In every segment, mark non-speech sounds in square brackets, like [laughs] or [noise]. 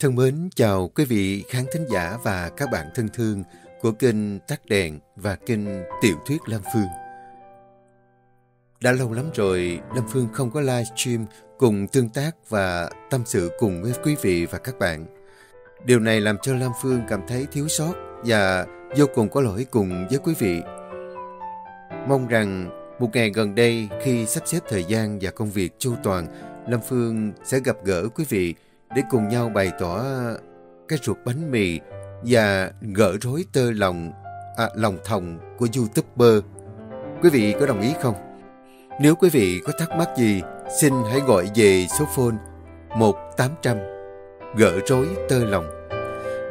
Thân mến chào quý vị khán thính giả và các bạn thân thương của kênh Tắt Đèn và kênh Tiểu Thuyết Lam Phương. Đã lâu lắm rồi Lam Phương không có livestream cùng tương tác và tâm sự cùng với quý vị và các bạn. Điều này làm cho Lam Phương cảm thấy thiếu sót và vô cùng có lỗi cùng với quý vị. Mong rằng một ngày gần đây khi sắp xếp thời gian và công việc chu toàn, Lam Phương sẽ gặp gỡ quý vị để cùng nhau bày tỏ ờ, cái ruột bánh mì và gỡ rối tơ lòng, à, lòng thòng của YouTuber. Quý vị có đồng ý không? Nếu quý vị có thắc mắc gì, xin hãy gọi về số phone 1800 gỡ rối tơ lòng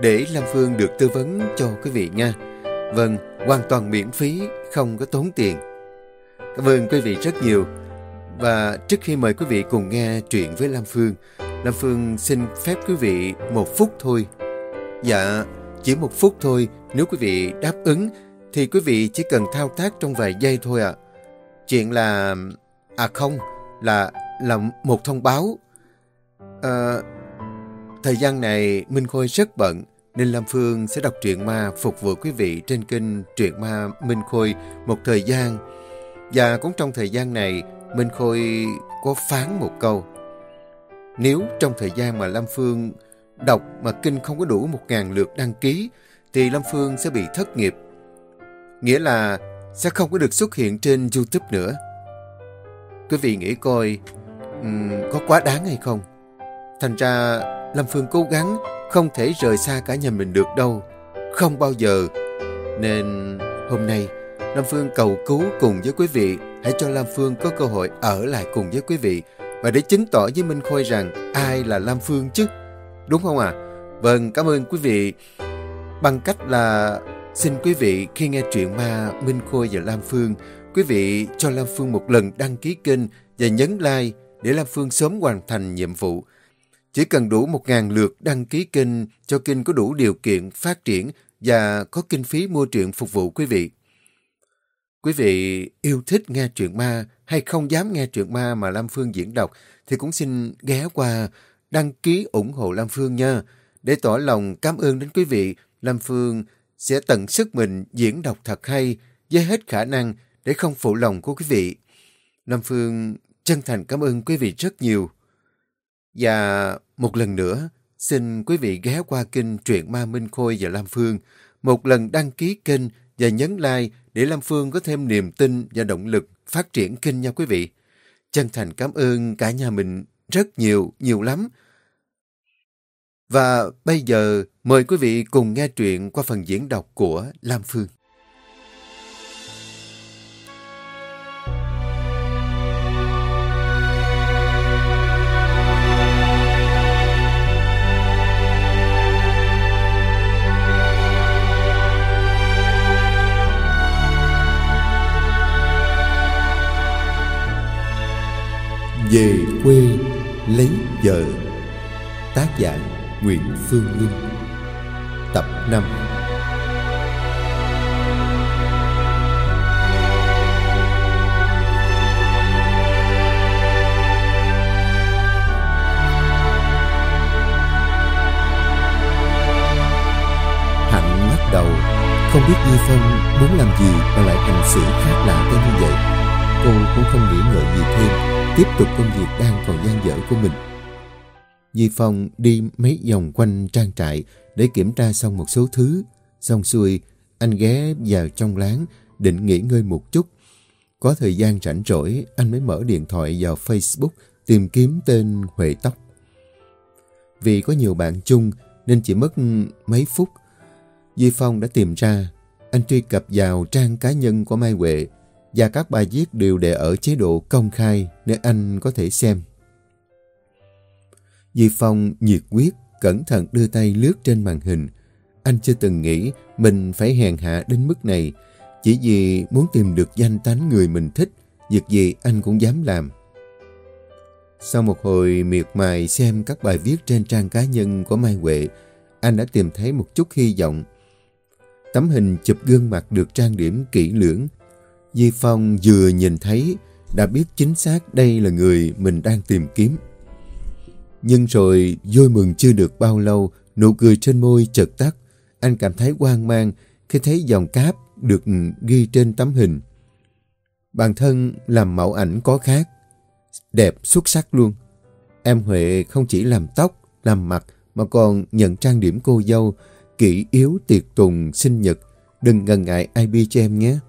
để Lam Phương được tư vấn cho quý vị nha. Vâng, hoàn toàn miễn phí, không có tốn tiền. Cảm ơn quý vị rất nhiều. Và trước khi mời quý vị cùng nghe chuyện với Lam Phương, Lam Phương xin phép quý vị một phút thôi. Dạ, chỉ một phút thôi, nếu quý vị đáp ứng thì quý vị chỉ cần thao tác trong vài giây thôi ạ. À. Chuyện là... À không, là là một thông báo. À, thời gian này Minh Khôi rất bận nên Lam Phương sẽ đọc truyện ma phục vụ quý vị trên kênh Truyện Ma Minh Khôi một thời gian. Và cũng trong thời gian này, Minh Khôi có phán một câu. Nếu trong thời gian mà Lam Phương đọc mà kinh không có đủ một ngàn lượt đăng ký, thì Lam Phương sẽ bị thất nghiệp. Nghĩa là sẽ không có được xuất hiện trên YouTube nữa. Quý vị nghĩ coi, um, có quá đáng hay không? Thành ra, Lâm Phương cố gắng không thể rời xa cả nhà mình được đâu. Không bao giờ. Nên hôm nay, Lâm Phương cầu cứu cùng với quý vị hãy cho Lâm Phương có cơ hội ở lại cùng với quý vị và để chứng tỏ với Minh Khôi rằng ai là Lam Phương chứ. Đúng không ạ? À? Vâng, cảm ơn quý vị. Bằng cách là xin quý vị khi nghe truyện ma Minh Khôi và Lam Phương, quý vị cho Lam Phương một lần đăng ký kênh và nhấn like để Lam Phương sớm hoàn thành nhiệm vụ. Chỉ cần đủ một ngàn lượt đăng ký kênh cho kênh có đủ điều kiện phát triển và có kinh phí mua truyện phục vụ quý vị. Quý vị yêu thích nghe truyện ma hay không dám nghe truyện ma mà Lam Phương diễn đọc thì cũng xin ghé qua đăng ký ủng hộ Lam Phương nha. Để tỏ lòng cảm ơn đến quý vị, Lam Phương sẽ tận sức mình diễn đọc thật hay với hết khả năng để không phụ lòng của quý vị. Lam Phương chân thành cảm ơn quý vị rất nhiều. Và một lần nữa, xin quý vị ghé qua kênh Truyện Ma Minh Khôi và Lam Phương, một lần đăng ký kênh và nhấn like để Lam Phương có thêm niềm tin và động lực phát triển kênh nha quý vị. Chân thành cảm ơn cả nhà mình rất nhiều, nhiều lắm. Và bây giờ mời quý vị cùng nghe truyện qua phần diễn đọc của Lam Phương. Về quê lấy vợ. Tác giả Nguyễn Phương Linh. Tập 5 Hạnh lắc đầu, Không biết Di Phong muốn làm gì mà lại hành xử khác lạ tới như vậy. Cô cũng không nghĩ ngợi gì thêm tiếp tục công việc đang còn gian dở của mình. Di Phong đi mấy vòng quanh trang trại để kiểm tra xong một số thứ. Xong xuôi, anh ghé vào trong láng định nghỉ ngơi một chút. Có thời gian rảnh rỗi, anh mới mở điện thoại vào Facebook tìm kiếm tên Huệ Tóc. Vì có nhiều bạn chung nên chỉ mất mấy phút. Di Phong đã tìm ra, anh truy cập vào trang cá nhân của Mai Huệ và các bài viết đều để ở chế độ công khai để anh có thể xem. Di Phong nhiệt quyết, cẩn thận đưa tay lướt trên màn hình. Anh chưa từng nghĩ mình phải hèn hạ đến mức này, chỉ vì muốn tìm được danh tánh người mình thích, việc gì anh cũng dám làm. Sau một hồi miệt mài xem các bài viết trên trang cá nhân của Mai Huệ, anh đã tìm thấy một chút hy vọng. Tấm hình chụp gương mặt được trang điểm kỹ lưỡng, Di Phong vừa nhìn thấy đã biết chính xác đây là người mình đang tìm kiếm. Nhưng rồi vui mừng chưa được bao lâu, nụ cười trên môi chợt tắt. Anh cảm thấy hoang mang khi thấy dòng cáp được ghi trên tấm hình. Bản thân làm mẫu ảnh có khác, đẹp xuất sắc luôn. Em Huệ không chỉ làm tóc, làm mặt mà còn nhận trang điểm cô dâu, kỹ yếu tiệc tùng sinh nhật. Đừng ngần ngại IP cho em nhé.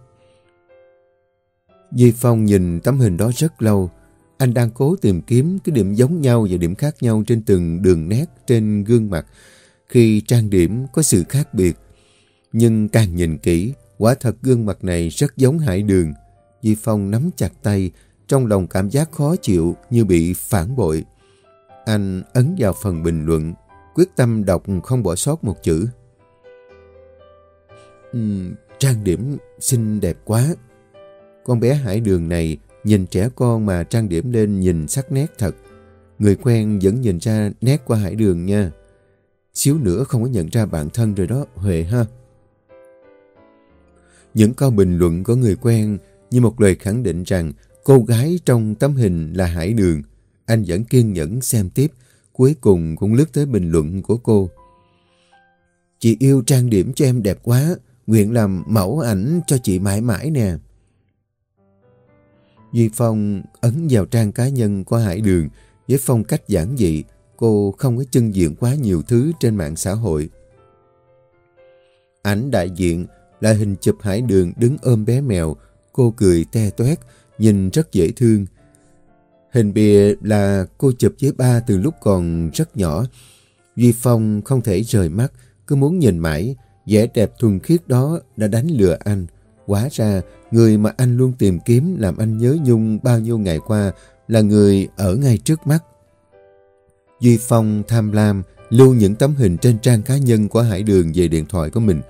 Di Phong nhìn tấm hình đó rất lâu. Anh đang cố tìm kiếm cái điểm giống nhau và điểm khác nhau trên từng đường nét trên gương mặt khi trang điểm có sự khác biệt. Nhưng càng nhìn kỹ, quả thật gương mặt này rất giống Hải Đường. Di Phong nắm chặt tay, trong lòng cảm giác khó chịu như bị phản bội. Anh ấn vào phần bình luận, quyết tâm đọc không bỏ sót một chữ. Uhm, trang điểm xinh đẹp quá. Con bé Hải Đường này nhìn trẻ con mà trang điểm lên nhìn sắc nét thật. Người quen vẫn nhìn ra nét qua Hải Đường nha. Xíu nữa không có nhận ra bản thân rồi đó, Huệ ha. Những câu bình luận của người quen như một lời khẳng định rằng cô gái trong tấm hình là Hải Đường. Anh vẫn kiên nhẫn xem tiếp, cuối cùng cũng lướt tới bình luận của cô. Chị yêu trang điểm cho em đẹp quá, nguyện làm mẫu ảnh cho chị mãi mãi nè. Duy Phong ấn vào trang cá nhân của Hải Đường với phong cách giản dị, cô không có chân diện quá nhiều thứ trên mạng xã hội. Ảnh đại diện là hình chụp Hải Đường đứng ôm bé mèo, cô cười te toét, nhìn rất dễ thương. Hình bìa là cô chụp với ba từ lúc còn rất nhỏ. Duy Phong không thể rời mắt, cứ muốn nhìn mãi, vẻ đẹp thuần khiết đó đã đánh lừa anh. Quá ra, người mà anh luôn tìm kiếm làm anh nhớ nhung bao nhiêu ngày qua là người ở ngay trước mắt. Duy Phong tham lam lưu những tấm hình trên trang cá nhân của Hải Đường về điện thoại của mình.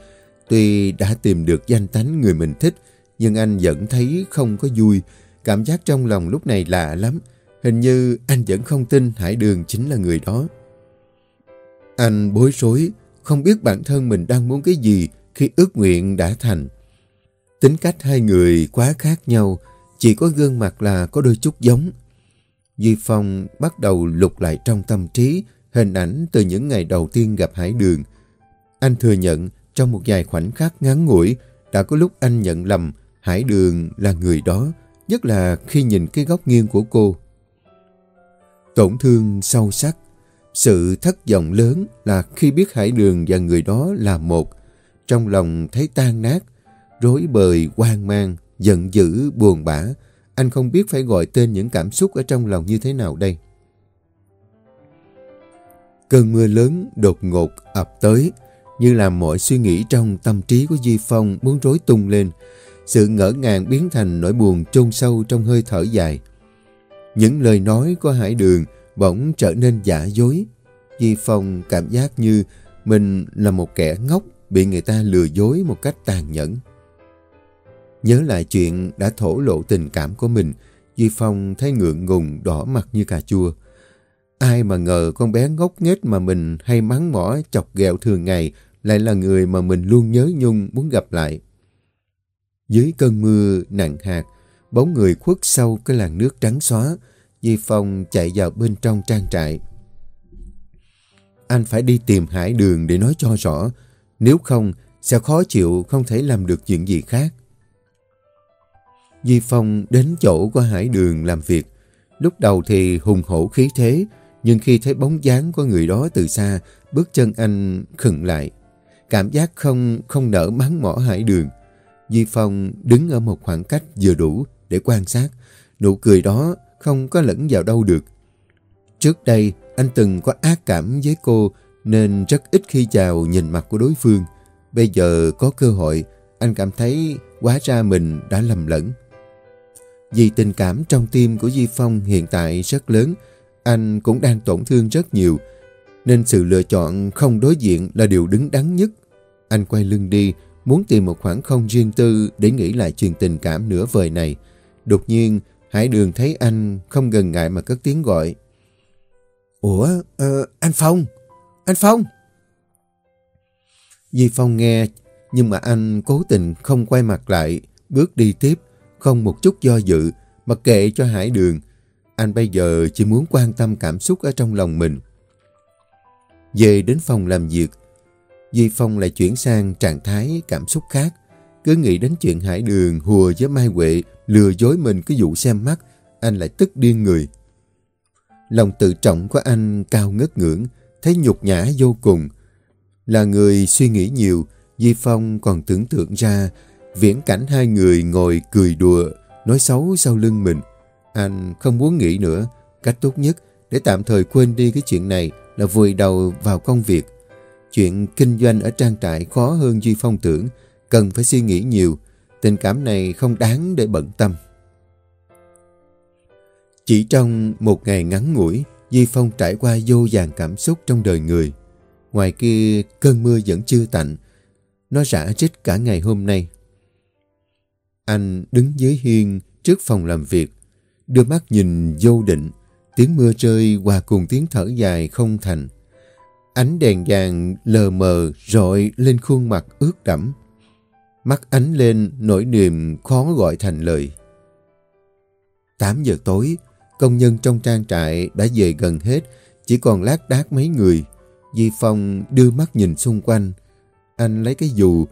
Tuy đã tìm được danh tánh người mình thích, nhưng anh vẫn thấy không có vui. Cảm giác trong lòng lúc này lạ lắm. Hình như anh vẫn không tin Hải Đường chính là người đó. Anh bối rối, không biết bản thân mình đang muốn cái gì khi ước nguyện đã thành. Tính cách hai người quá khác nhau, chỉ có gương mặt là có đôi chút giống. Duy Phong bắt đầu lục lại trong tâm trí hình ảnh từ những ngày đầu tiên gặp Hải Đường. Anh thừa nhận trong một vài khoảnh khắc ngắn ngủi đã có lúc anh nhận lầm Hải Đường là người đó, nhất là khi nhìn cái góc nghiêng của cô. Tổn thương sâu sắc, sự thất vọng lớn là khi biết Hải Đường và người đó là một, trong lòng thấy tan nát, rối bời, hoang mang, giận dữ, buồn bã. Anh không biết phải gọi tên những cảm xúc ở trong lòng như thế nào đây. Cơn mưa lớn đột ngột ập tới, như làm mọi suy nghĩ trong tâm trí của Di Phong muốn rối tung lên. Sự ngỡ ngàng biến thành nỗi buồn chôn sâu trong hơi thở dài. Những lời nói của Hải Đường bỗng trở nên giả dối. Di Phong cảm giác như mình là một kẻ ngốc bị người ta lừa dối một cách tàn nhẫn. Nhớ lại chuyện đã thổ lộ tình cảm của mình, Duy Phong thấy ngượng ngùng đỏ mặt như cà chua. Ai mà ngờ con bé ngốc nghếch mà mình hay mắng mỏ chọc ghẹo thường ngày lại là người mà mình luôn nhớ nhung muốn gặp lại. Dưới cơn mưa nặng hạt, bóng người khuất sâu cái làn nước trắng xóa, Di Phong chạy vào bên trong trang trại. Anh phải đi tìm Hải Đường để nói cho rõ, nếu không sẽ khó chịu không thể làm được chuyện gì khác. Di Phong đến chỗ của Hải Đường làm việc. Lúc đầu thì hùng hổ khí thế, nhưng khi thấy bóng dáng của người đó từ xa, bước chân anh khựng lại. Cảm giác không không nở mắng mỏ Hải Đường. Di Phong đứng ở một khoảng cách vừa đủ để quan sát. Nụ cười đó không có lẫn vào đâu được. Trước đây, anh từng có ác cảm với cô nên rất ít khi chào nhìn mặt của đối phương. Bây giờ có cơ hội, anh cảm thấy quá ra mình đã lầm lẫn. Vì tình cảm trong tim của Di Phong hiện tại rất lớn, anh cũng đang tổn thương rất nhiều, nên sự lựa chọn không đối diện là điều đứng đắn nhất. Anh quay lưng đi, muốn tìm một khoảng không riêng tư để nghĩ lại chuyện tình cảm nửa vời này. Đột nhiên, Hải Đường thấy anh không gần ngại mà cất tiếng gọi. Ủa, uh, anh Phong, anh Phong. Di Phong nghe, nhưng mà anh cố tình không quay mặt lại, bước đi tiếp, không một chút do dự, mặc kệ cho Hải Đường. Anh bây giờ chỉ muốn quan tâm cảm xúc ở trong lòng mình. Về đến phòng làm việc, Di Phong lại chuyển sang trạng thái cảm xúc khác. Cứ nghĩ đến chuyện Hải Đường hùa với Mai Huệ lừa dối mình cái vụ xem mắt, anh lại tức điên người. Lòng tự trọng của anh cao ngất ngưỡng, thấy nhục nhã vô cùng. Là người suy nghĩ nhiều, Di Phong còn tưởng tượng ra viễn cảnh hai người ngồi cười đùa, nói xấu sau lưng mình. Anh không muốn nghĩ nữa, cách tốt nhất để tạm thời quên đi cái chuyện này là vùi đầu vào công việc. Chuyện kinh doanh ở trang trại khó hơn Duy Phong tưởng, cần phải suy nghĩ nhiều. Tình cảm này không đáng để bận tâm. Chỉ trong một ngày ngắn ngủi, Duy Phong trải qua vô vàng cảm xúc trong đời người. Ngoài kia, cơn mưa vẫn chưa tạnh. Nó rã rít cả ngày hôm nay. Anh đứng dưới hiên trước phòng làm việc, đưa mắt nhìn vô định, tiếng mưa rơi hòa cùng tiếng thở dài không thành. Ánh đèn vàng lờ mờ rọi lên khuôn mặt ướt đẫm. Mắt ánh lên nỗi niềm khó gọi thành lời. 8 giờ tối, công nhân trong trang trại đã về gần hết, chỉ còn lác đác mấy người. Di Phong đưa mắt nhìn xung quanh. Anh lấy cái dù,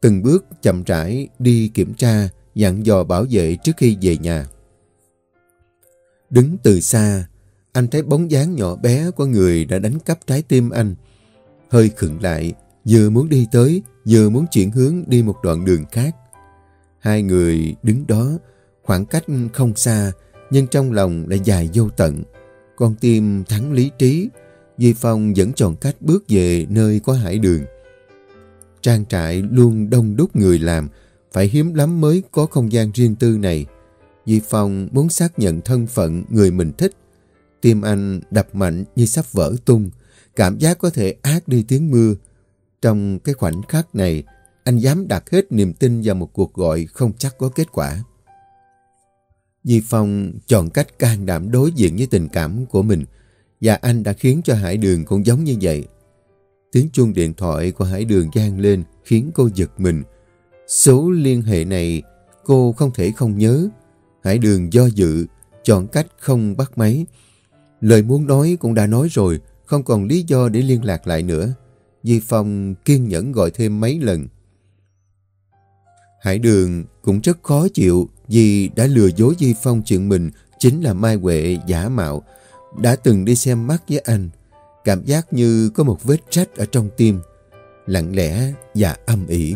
từng bước chậm rãi đi kiểm tra, dặn dò bảo vệ trước khi về nhà. Đứng từ xa, anh thấy bóng dáng nhỏ bé của người đã đánh cắp trái tim anh. Hơi khựng lại, vừa muốn đi tới, vừa muốn chuyển hướng đi một đoạn đường khác. Hai người đứng đó, khoảng cách không xa, nhưng trong lòng lại dài vô tận. Con tim thắng lý trí, Di Phong vẫn chọn cách bước về nơi có hải đường. Trang trại luôn đông đúc người làm, phải hiếm lắm mới có không gian riêng tư này. Di Phong muốn xác nhận thân phận người mình thích. Tim anh đập mạnh như sắp vỡ tung, cảm giác có thể át đi tiếng mưa. Trong cái khoảnh khắc này, anh dám đặt hết niềm tin vào một cuộc gọi không chắc có kết quả. Di Phong chọn cách can đảm đối diện với tình cảm của mình và anh đã khiến cho Hải Đường cũng giống như vậy. Tiếng chuông điện thoại của Hải Đường gian lên khiến cô giật mình. Số liên hệ này cô không thể không nhớ. Hải Đường do dự, chọn cách không bắt máy. Lời muốn nói cũng đã nói rồi, không còn lý do để liên lạc lại nữa. Di Phong kiên nhẫn gọi thêm mấy lần. Hải Đường cũng rất khó chịu vì đã lừa dối Di Phong chuyện mình chính là Mai Huệ giả mạo, đã từng đi xem mắt với anh. Cảm giác như có một vết rách ở trong tim, lặng lẽ và âm ỉ.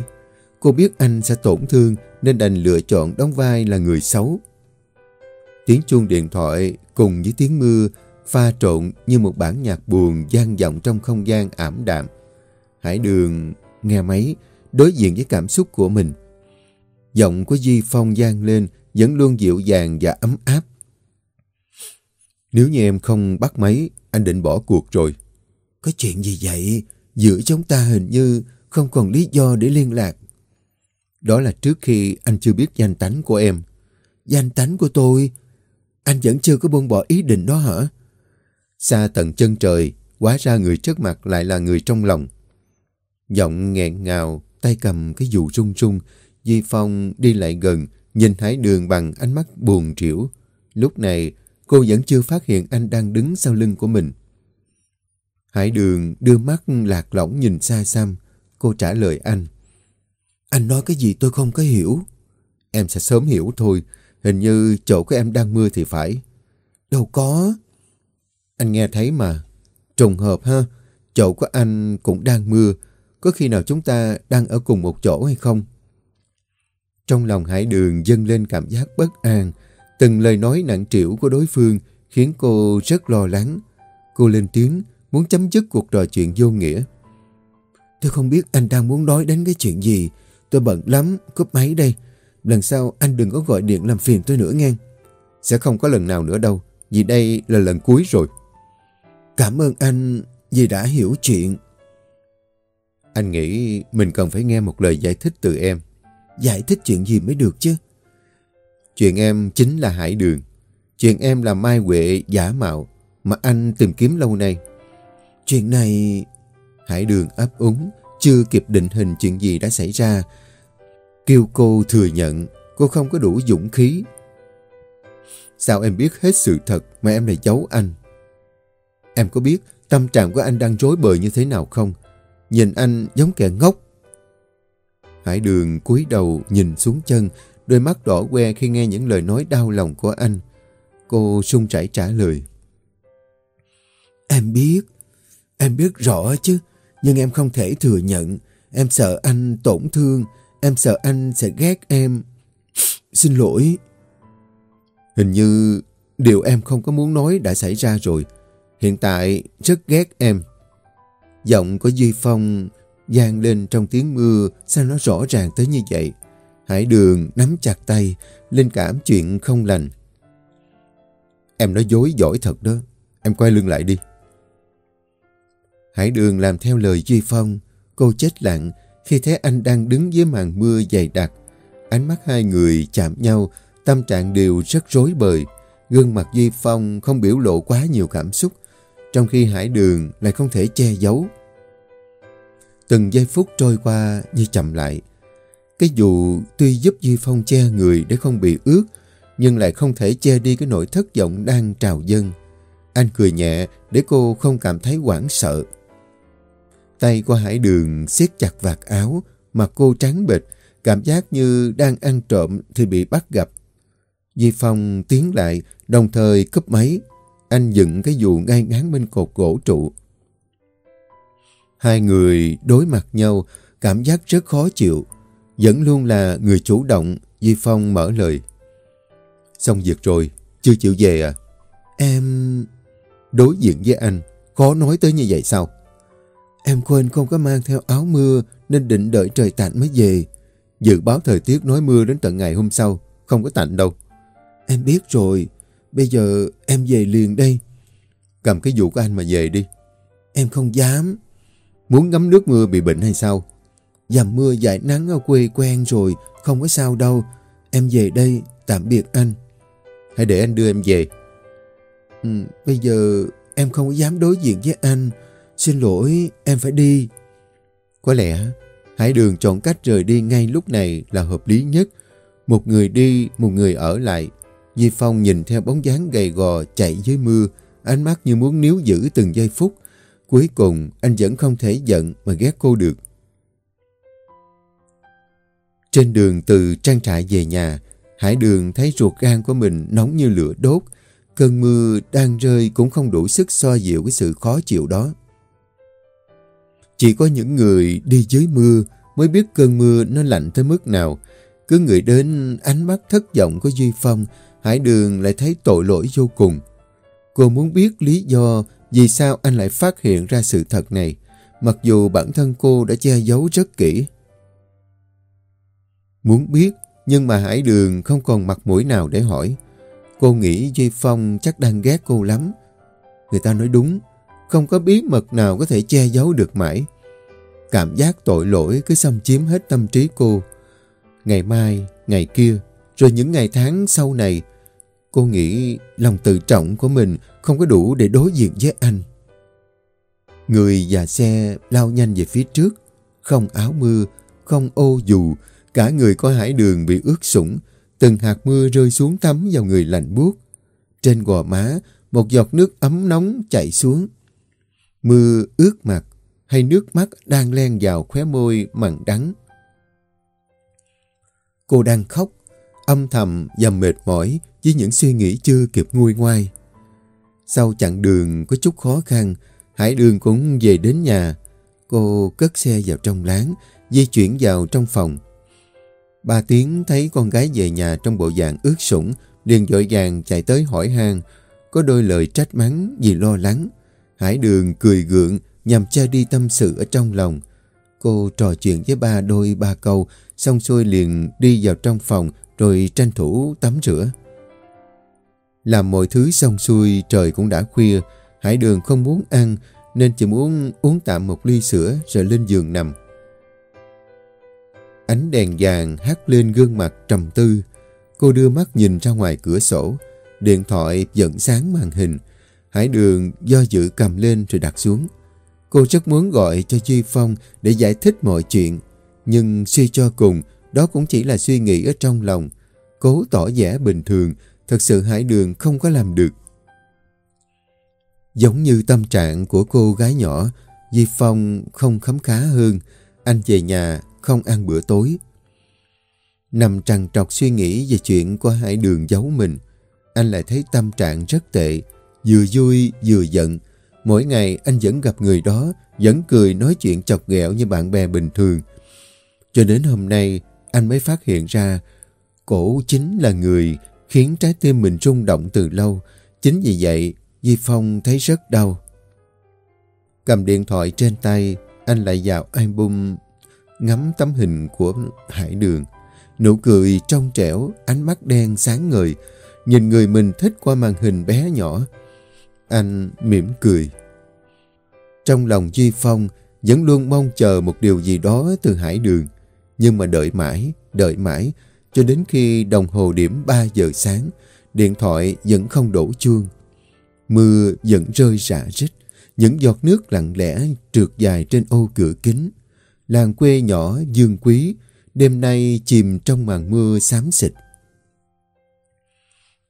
Cô biết anh sẽ tổn thương nên đành lựa chọn đóng vai là người xấu. Tiếng chuông điện thoại cùng với tiếng mưa pha trộn như một bản nhạc buồn gian vọng trong không gian ảm đạm. Hải Đường nghe máy, đối diện với cảm xúc của mình. Giọng của Di Phong gian lên vẫn luôn dịu dàng và ấm áp. Nếu như em không bắt máy, anh định bỏ cuộc rồi. Có chuyện gì vậy? Giữa chúng ta hình như không còn lý do để liên lạc. Đó là trước khi anh chưa biết danh tánh của em. Danh tánh của tôi? Anh vẫn chưa có buông bỏ ý định đó hả? Xa tận chân trời, hóa ra người trước mặt lại là người trong lòng. Giọng nghẹn ngào, tay cầm cái dù rung rung, Di Phong đi lại gần, nhìn Hải Đường bằng ánh mắt buồn triểu. Lúc này, cô vẫn chưa phát hiện anh đang đứng sau lưng của mình. Hải Đường đưa mắt lạc lõng nhìn xa xăm. Cô trả lời anh. Anh nói cái gì tôi không có hiểu. Em sẽ sớm hiểu thôi. Hình như chỗ của em đang mưa thì phải. Đâu có. Anh nghe thấy mà. Trùng hợp ha. Chỗ của anh cũng đang mưa. Có khi nào chúng ta đang ở cùng một chỗ hay không? Trong lòng Hải Đường dâng lên cảm giác bất an. Từng lời nói nặng trĩu của đối phương khiến cô rất lo lắng. Cô lên tiếng muốn chấm dứt cuộc trò chuyện vô nghĩa. Tôi không biết anh đang muốn nói đến cái chuyện gì. Tôi bận lắm, cúp máy đây. Lần sau anh đừng có gọi điện làm phiền tôi nữa nghe. Sẽ không có lần nào nữa đâu, vì đây là lần cuối rồi. Cảm ơn anh vì đã hiểu chuyện. Anh nghĩ mình cần phải nghe một lời giải thích từ em. Giải thích chuyện gì mới được chứ? Chuyện em chính là Hải Đường. Chuyện em là Mai Huệ giả mạo mà anh tìm kiếm lâu nay. Chuyện này... Hải Đường ấp úng, chưa kịp định hình chuyện gì đã xảy ra. Kêu cô thừa nhận cô không có đủ dũng khí. Sao em biết hết sự thật mà em lại giấu anh? Em có biết tâm trạng của anh đang rối bời như thế nào không? Nhìn anh giống kẻ ngốc. Hải đường cúi đầu nhìn xuống chân, đôi mắt đỏ que khi nghe những lời nói đau lòng của anh. Cô sung chảy trả lời. Em biết, em biết rõ chứ, nhưng em không thể thừa nhận. Em sợ anh tổn thương, em sợ anh sẽ ghét em. [sniffs] Xin lỗi. Hình như điều em không có muốn nói đã xảy ra rồi. Hiện tại rất ghét em. Giọng của Duy Phong gian lên trong tiếng mưa sao nó rõ ràng tới như vậy. Hải đường nắm chặt tay, linh cảm chuyện không lành. Em nói dối giỏi thật đó. Em quay lưng lại đi. Hải đường làm theo lời Duy Phong. Cô chết lặng khi thấy anh đang đứng dưới màn mưa dày đặc. Ánh mắt hai người chạm nhau, tâm trạng đều rất rối bời. Gương mặt Duy Phong không biểu lộ quá nhiều cảm xúc, trong khi Hải Đường lại không thể che giấu. Từng giây phút trôi qua như chậm lại. Cái dù tuy giúp Duy Phong che người để không bị ướt, nhưng lại không thể che đi cái nỗi thất vọng đang trào dâng. Anh cười nhẹ để cô không cảm thấy hoảng sợ. Tay của Hải Đường siết chặt vạt áo, mặt cô trắng bệch, cảm giác như đang ăn trộm thì bị bắt gặp. Di Phong tiến lại, đồng thời cấp máy. Anh dựng cái dù ngay ngắn bên cột gỗ trụ. Hai người đối mặt nhau, cảm giác rất khó chịu. Vẫn luôn là người chủ động, Di Phong mở lời. Xong việc rồi, chưa chịu về à? Em... Đối diện với anh, khó nói tới như vậy sao? Em quên không có mang theo áo mưa nên định đợi trời tạnh mới về. Dự báo thời tiết nói mưa đến tận ngày hôm sau, không có tạnh đâu. Em biết rồi, bây giờ em về liền đây. Cầm cái vụ của anh mà về đi. Em không dám. Muốn ngắm nước mưa bị bệnh hay sao? Dầm mưa dại nắng ở quê quen rồi, không có sao đâu. Em về đây, tạm biệt anh. Hãy để anh đưa em về. Ừ, bây giờ em không có dám đối diện với anh. Xin lỗi, em phải đi. Có lẽ Hải Đường chọn cách rời đi ngay lúc này là hợp lý nhất. Một người đi, một người ở lại. Di Phong nhìn theo bóng dáng gầy gò chạy dưới mưa, ánh mắt như muốn níu giữ từng giây phút. Cuối cùng, anh vẫn không thể giận mà ghét cô được. Trên đường từ trang trại về nhà, Hải Đường thấy ruột gan của mình nóng như lửa đốt. Cơn mưa đang rơi cũng không đủ sức so dịu cái sự khó chịu đó. Chỉ có những người đi dưới mưa mới biết cơn mưa nó lạnh tới mức nào. Cứ người đến ánh mắt thất vọng của Duy Phong, Hải Đường lại thấy tội lỗi vô cùng. Cô muốn biết lý do vì sao anh lại phát hiện ra sự thật này, mặc dù bản thân cô đã che giấu rất kỹ. Muốn biết, nhưng mà Hải Đường không còn mặt mũi nào để hỏi. Cô nghĩ Duy Phong chắc đang ghét cô lắm. Người ta nói đúng, không có bí mật nào có thể che giấu được mãi. Cảm giác tội lỗi cứ xâm chiếm hết tâm trí cô. Ngày mai, ngày kia, rồi những ngày tháng sau này, cô nghĩ lòng tự trọng của mình không có đủ để đối diện với anh. Người và xe lao nhanh về phía trước, không áo mưa, không ô dù, cả người có hải đường bị ướt sũng, từng hạt mưa rơi xuống tắm vào người lạnh buốt. Trên gò má, một giọt nước ấm nóng chảy xuống. Mưa ướt mặt, hay nước mắt đang len vào khóe môi mặn đắng. Cô đang khóc, âm thầm và mệt mỏi với những suy nghĩ chưa kịp nguôi ngoai. Sau chặng đường có chút khó khăn, Hải Đường cũng về đến nhà. Cô cất xe vào trong láng, di chuyển vào trong phòng. Ba tiến thấy con gái về nhà trong bộ dạng ướt sũng, liền dội vàng chạy tới hỏi han có đôi lời trách mắng vì lo lắng. Hải Đường cười gượng nhằm che đi tâm sự ở trong lòng. Cô trò chuyện với ba đôi ba câu, xong xuôi liền đi vào trong phòng rồi tranh thủ tắm rửa. Làm mọi thứ xong xuôi trời cũng đã khuya, Hải Đường không muốn ăn nên chỉ muốn uống tạm một ly sữa rồi lên giường nằm. Ánh đèn vàng hát lên gương mặt trầm tư. Cô đưa mắt nhìn ra ngoài cửa sổ. Điện thoại dẫn sáng màn hình. Hải Đường do dự cầm lên rồi đặt xuống. Cô rất muốn gọi cho Duy Phong để giải thích mọi chuyện. Nhưng suy cho cùng, đó cũng chỉ là suy nghĩ ở trong lòng. Cố tỏ vẻ bình thường, Thật sự Hải Đường không có làm được. Giống như tâm trạng của cô gái nhỏ, Di Phong không khấm khá hơn. Anh về nhà không ăn bữa tối. Nằm trằn trọc suy nghĩ về chuyện của hai Đường giấu mình. Anh lại thấy tâm trạng rất tệ, vừa vui vừa giận. Mỗi ngày anh vẫn gặp người đó, vẫn cười nói chuyện chọc ghẹo như bạn bè bình thường. Cho đến hôm nay, anh mới phát hiện ra cổ chính là người khiến trái tim mình rung động từ lâu. Chính vì vậy, Di Phong thấy rất đau. Cầm điện thoại trên tay, anh lại vào album ngắm tấm hình của Hải Đường. Nụ cười trong trẻo, ánh mắt đen sáng ngời, nhìn người mình thích qua màn hình bé nhỏ. Anh mỉm cười. Trong lòng Duy Phong vẫn luôn mong chờ một điều gì đó từ Hải Đường. Nhưng mà đợi mãi, đợi mãi, cho đến khi đồng hồ điểm 3 giờ sáng, điện thoại vẫn không đổ chuông. Mưa vẫn rơi rả rích, những giọt nước lặng lẽ trượt dài trên ô cửa kính. Làng quê nhỏ Dương Quý, đêm nay chìm trong màn mưa xám xịt.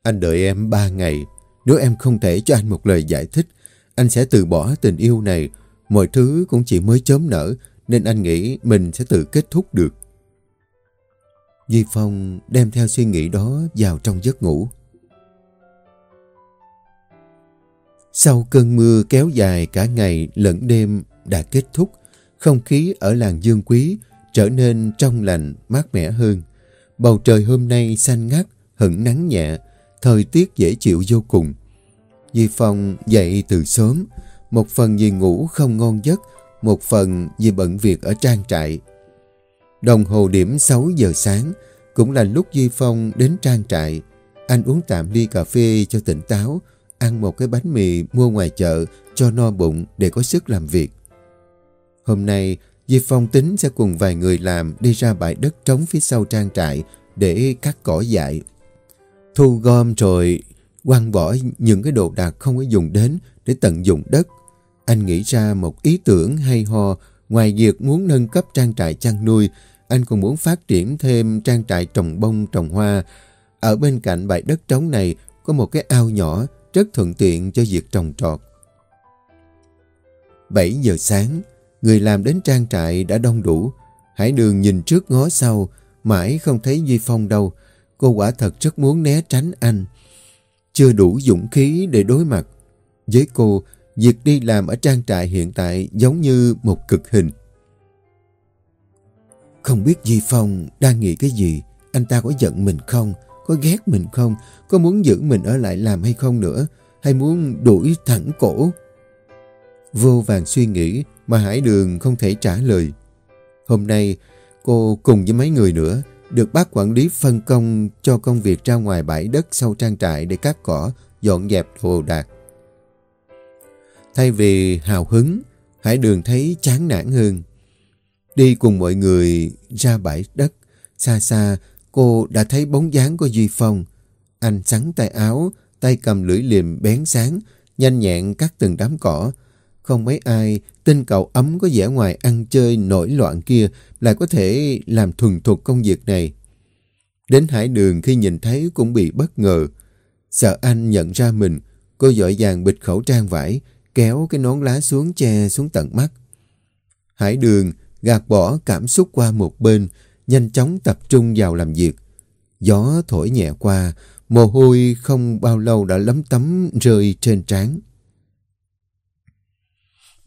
Anh đợi em ba ngày, nếu em không thể cho anh một lời giải thích, anh sẽ từ bỏ tình yêu này. Mọi thứ cũng chỉ mới chớm nở, nên anh nghĩ mình sẽ tự kết thúc được. Di Phong đem theo suy nghĩ đó vào trong giấc ngủ. Sau cơn mưa kéo dài cả ngày lẫn đêm đã kết thúc, không khí ở làng Dương Quý trở nên trong lành, mát mẻ hơn. Bầu trời hôm nay xanh ngắt, hững nắng nhẹ, thời tiết dễ chịu vô cùng. Di Phong dậy từ sớm, một phần vì ngủ không ngon giấc, một phần vì bận việc ở trang trại. Đồng hồ điểm 6 giờ sáng, cũng là lúc Di Phong đến trang trại. Anh uống tạm ly cà phê cho tỉnh táo, ăn một cái bánh mì mua ngoài chợ cho no bụng để có sức làm việc. Hôm nay, diệp Phong tính sẽ cùng vài người làm đi ra bãi đất trống phía sau trang trại để cắt cỏ dại. Thu gom rồi quăng bỏ những cái đồ đạc không có dùng đến để tận dụng đất. Anh nghĩ ra một ý tưởng hay ho ngoài việc muốn nâng cấp trang trại chăn nuôi, anh còn muốn phát triển thêm trang trại trồng bông trồng hoa. Ở bên cạnh bãi đất trống này có một cái ao nhỏ rất thuận tiện cho việc trồng trọt. 7 giờ sáng, người làm đến trang trại đã đông đủ. Hải đường nhìn trước ngó sau, mãi không thấy Duy Phong đâu. Cô quả thật rất muốn né tránh anh. Chưa đủ dũng khí để đối mặt. Với cô, việc đi làm ở trang trại hiện tại giống như một cực hình. Không biết Duy Phong đang nghĩ cái gì, anh ta có giận mình không, có ghét mình không, có muốn giữ mình ở lại làm hay không nữa, hay muốn đuổi thẳng cổ. Vô vàng suy nghĩ mà Hải Đường không thể trả lời. Hôm nay, cô cùng với mấy người nữa được bác quản lý phân công cho công việc ra ngoài bãi đất sau trang trại để cắt cỏ, dọn dẹp đồ đạc. Thay vì hào hứng, Hải Đường thấy chán nản hơn. Đi cùng mọi người ra bãi đất, xa xa cô đã thấy bóng dáng của Duy Phong. Anh sắn tay áo, tay cầm lưỡi liềm bén sáng, nhanh nhẹn cắt từng đám cỏ. Không mấy ai tin cậu ấm có vẻ ngoài ăn chơi nổi loạn kia lại có thể làm thuần thục công việc này. Đến hải đường khi nhìn thấy cũng bị bất ngờ. Sợ anh nhận ra mình, cô dội vàng bịt khẩu trang vải, kéo cái nón lá xuống che xuống tận mắt. Hải đường gạt bỏ cảm xúc qua một bên, nhanh chóng tập trung vào làm việc. Gió thổi nhẹ qua, mồ hôi không bao lâu đã lấm tấm rơi trên trán.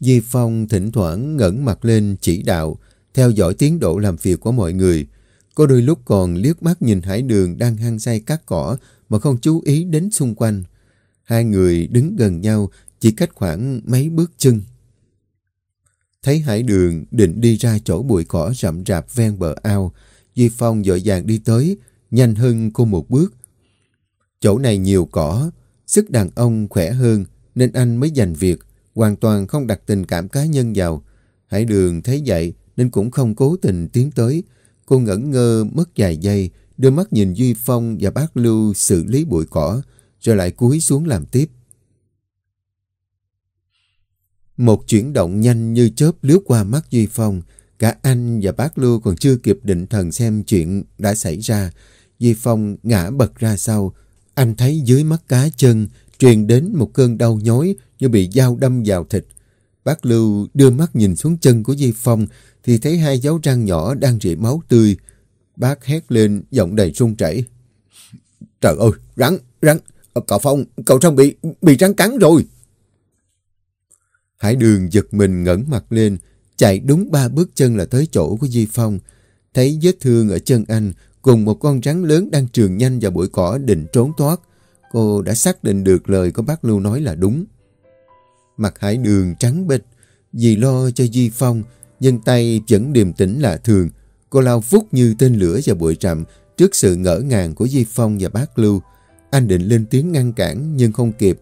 Di Phong thỉnh thoảng ngẩng mặt lên chỉ đạo, theo dõi tiến độ làm việc của mọi người. Có đôi lúc còn liếc mắt nhìn Hải Đường đang hăng say cắt cỏ mà không chú ý đến xung quanh. Hai người đứng gần nhau chỉ cách khoảng mấy bước chân. Thấy Hải Đường định đi ra chỗ bụi cỏ rậm rạp ven bờ ao, Di Phong dội vàng đi tới, nhanh hơn cô một bước. Chỗ này nhiều cỏ, sức đàn ông khỏe hơn nên anh mới giành việc, hoàn toàn không đặt tình cảm cá nhân vào. Hải Đường thấy vậy nên cũng không cố tình tiến tới. Cô ngẩn ngơ mất vài giây, đưa mắt nhìn Duy Phong và bác Lưu xử lý bụi cỏ, rồi lại cúi xuống làm tiếp. Một chuyển động nhanh như chớp lướt qua mắt Duy Phong. Cả anh và bác Lưu còn chưa kịp định thần xem chuyện đã xảy ra. Duy Phong ngã bật ra sau. Anh thấy dưới mắt cá chân truyền đến một cơn đau nhói như bị dao đâm vào thịt. Bác Lưu đưa mắt nhìn xuống chân của Di Phong thì thấy hai dấu răng nhỏ đang rỉ máu tươi. Bác hét lên giọng đầy run rẩy. Trời ơi, rắn, rắn, ờ, cậu Phong, cậu Phong bị, bị rắn cắn rồi. Hải đường giật mình ngẩng mặt lên, chạy đúng ba bước chân là tới chỗ của Di Phong. Thấy vết thương ở chân anh cùng một con rắn lớn đang trường nhanh vào bụi cỏ định trốn thoát. Cô đã xác định được lời của bác Lưu nói là đúng. Mặt hải đường trắng bệch vì lo cho Di Phong, nhưng tay vẫn điềm tĩnh lạ thường. Cô lao vút như tên lửa vào bụi rậm trước sự ngỡ ngàng của Di Phong và bác Lưu. Anh định lên tiếng ngăn cản nhưng không kịp.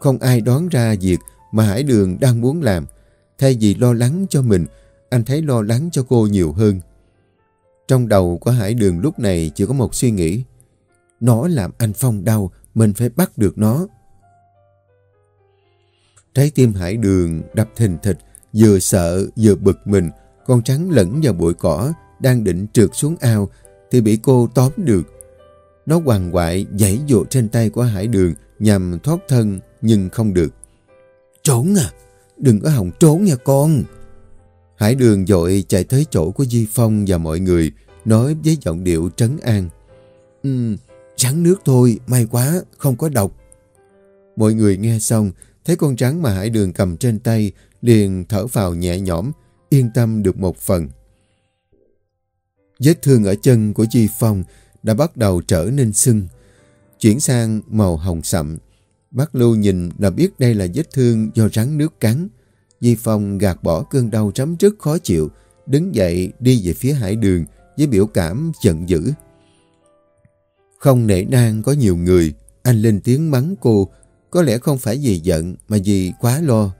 Không ai đoán ra việc mà Hải Đường đang muốn làm. Thay vì lo lắng cho mình, anh thấy lo lắng cho cô nhiều hơn. Trong đầu của Hải Đường lúc này chỉ có một suy nghĩ. Nó làm anh Phong đau, mình phải bắt được nó. Trái tim Hải Đường đập thình thịch, vừa sợ vừa bực mình. Con trắng lẫn vào bụi cỏ, đang định trượt xuống ao, thì bị cô tóm được. Nó hoàng hoại giãy dụ trên tay của Hải Đường nhằm thoát thân, nhưng không được. Trốn à! Đừng có hòng trốn nha con! Hải Đường dội chạy tới chỗ của Di Phong và mọi người, nói với giọng điệu trấn an. Ừ, rắn nước thôi, may quá, không có độc. Mọi người nghe xong, thấy con rắn mà Hải Đường cầm trên tay, liền thở vào nhẹ nhõm, yên tâm được một phần. Vết thương ở chân của Di Phong đã bắt đầu trở nên sưng, chuyển sang màu hồng sậm. Bác Lưu nhìn là biết đây là vết thương do rắn nước cắn. Di Phong gạt bỏ cơn đau trắm trước khó chịu, đứng dậy đi về phía hải đường với biểu cảm giận dữ. Không nể nang có nhiều người, anh lên tiếng mắng cô, có lẽ không phải vì giận mà vì quá lo.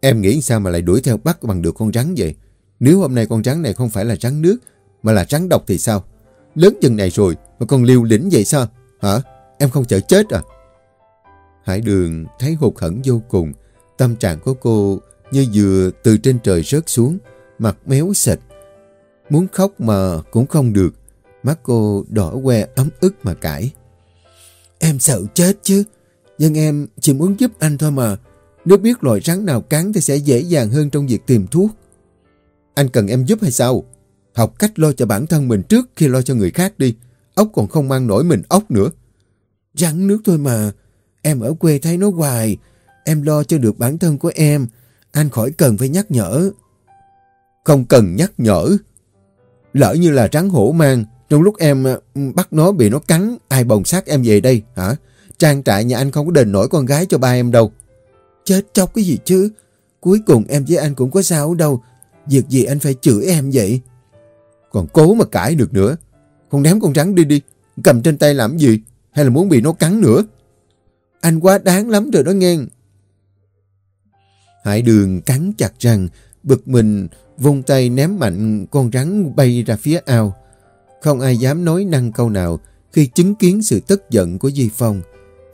Em nghĩ sao mà lại đuổi theo bắt bằng được con rắn vậy? Nếu hôm nay con rắn này không phải là rắn nước, mà là rắn độc thì sao? Lớn chừng này rồi mà còn liều lĩnh vậy sao? Hả? Em không sợ chết à? Hải đường thấy hụt hẫng vô cùng. Tâm trạng của cô như vừa từ trên trời rớt xuống, mặt méo sệt, Muốn khóc mà cũng không được. Mắt cô đỏ que ấm ức mà cãi. Em sợ chết chứ. Nhưng em chỉ muốn giúp anh thôi mà. Nếu biết loại rắn nào cắn thì sẽ dễ dàng hơn trong việc tìm thuốc. Anh cần em giúp hay sao? Học cách lo cho bản thân mình trước khi lo cho người khác đi. Ốc còn không mang nổi mình ốc nữa. Rắn nước thôi mà. Em ở quê thấy nó hoài. Em lo cho được bản thân của em. Anh khỏi cần phải nhắc nhở. Không cần nhắc nhở. Lỡ như là rắn hổ mang. Trong lúc em ờ, bắt nó bị nó cắn. Ai bồng sát em về đây hả? Trang trại nhà anh không có đền nổi con gái cho ba em đâu. Chết chóc cái gì chứ? Cuối cùng em với anh cũng có sao đâu. Việc gì anh phải chửi em vậy? Còn cố mà cãi được nữa. Con ném con rắn đi đi. Cầm trên tay làm gì? Hay là muốn bị nó cắn nữa? Anh quá đáng lắm rồi đó nghe. Hải đường cắn chặt răng, bực mình vung tay ném mạnh con rắn bay ra phía ao. Không ai dám nói năng câu nào khi chứng kiến sự tức giận của Di Phong.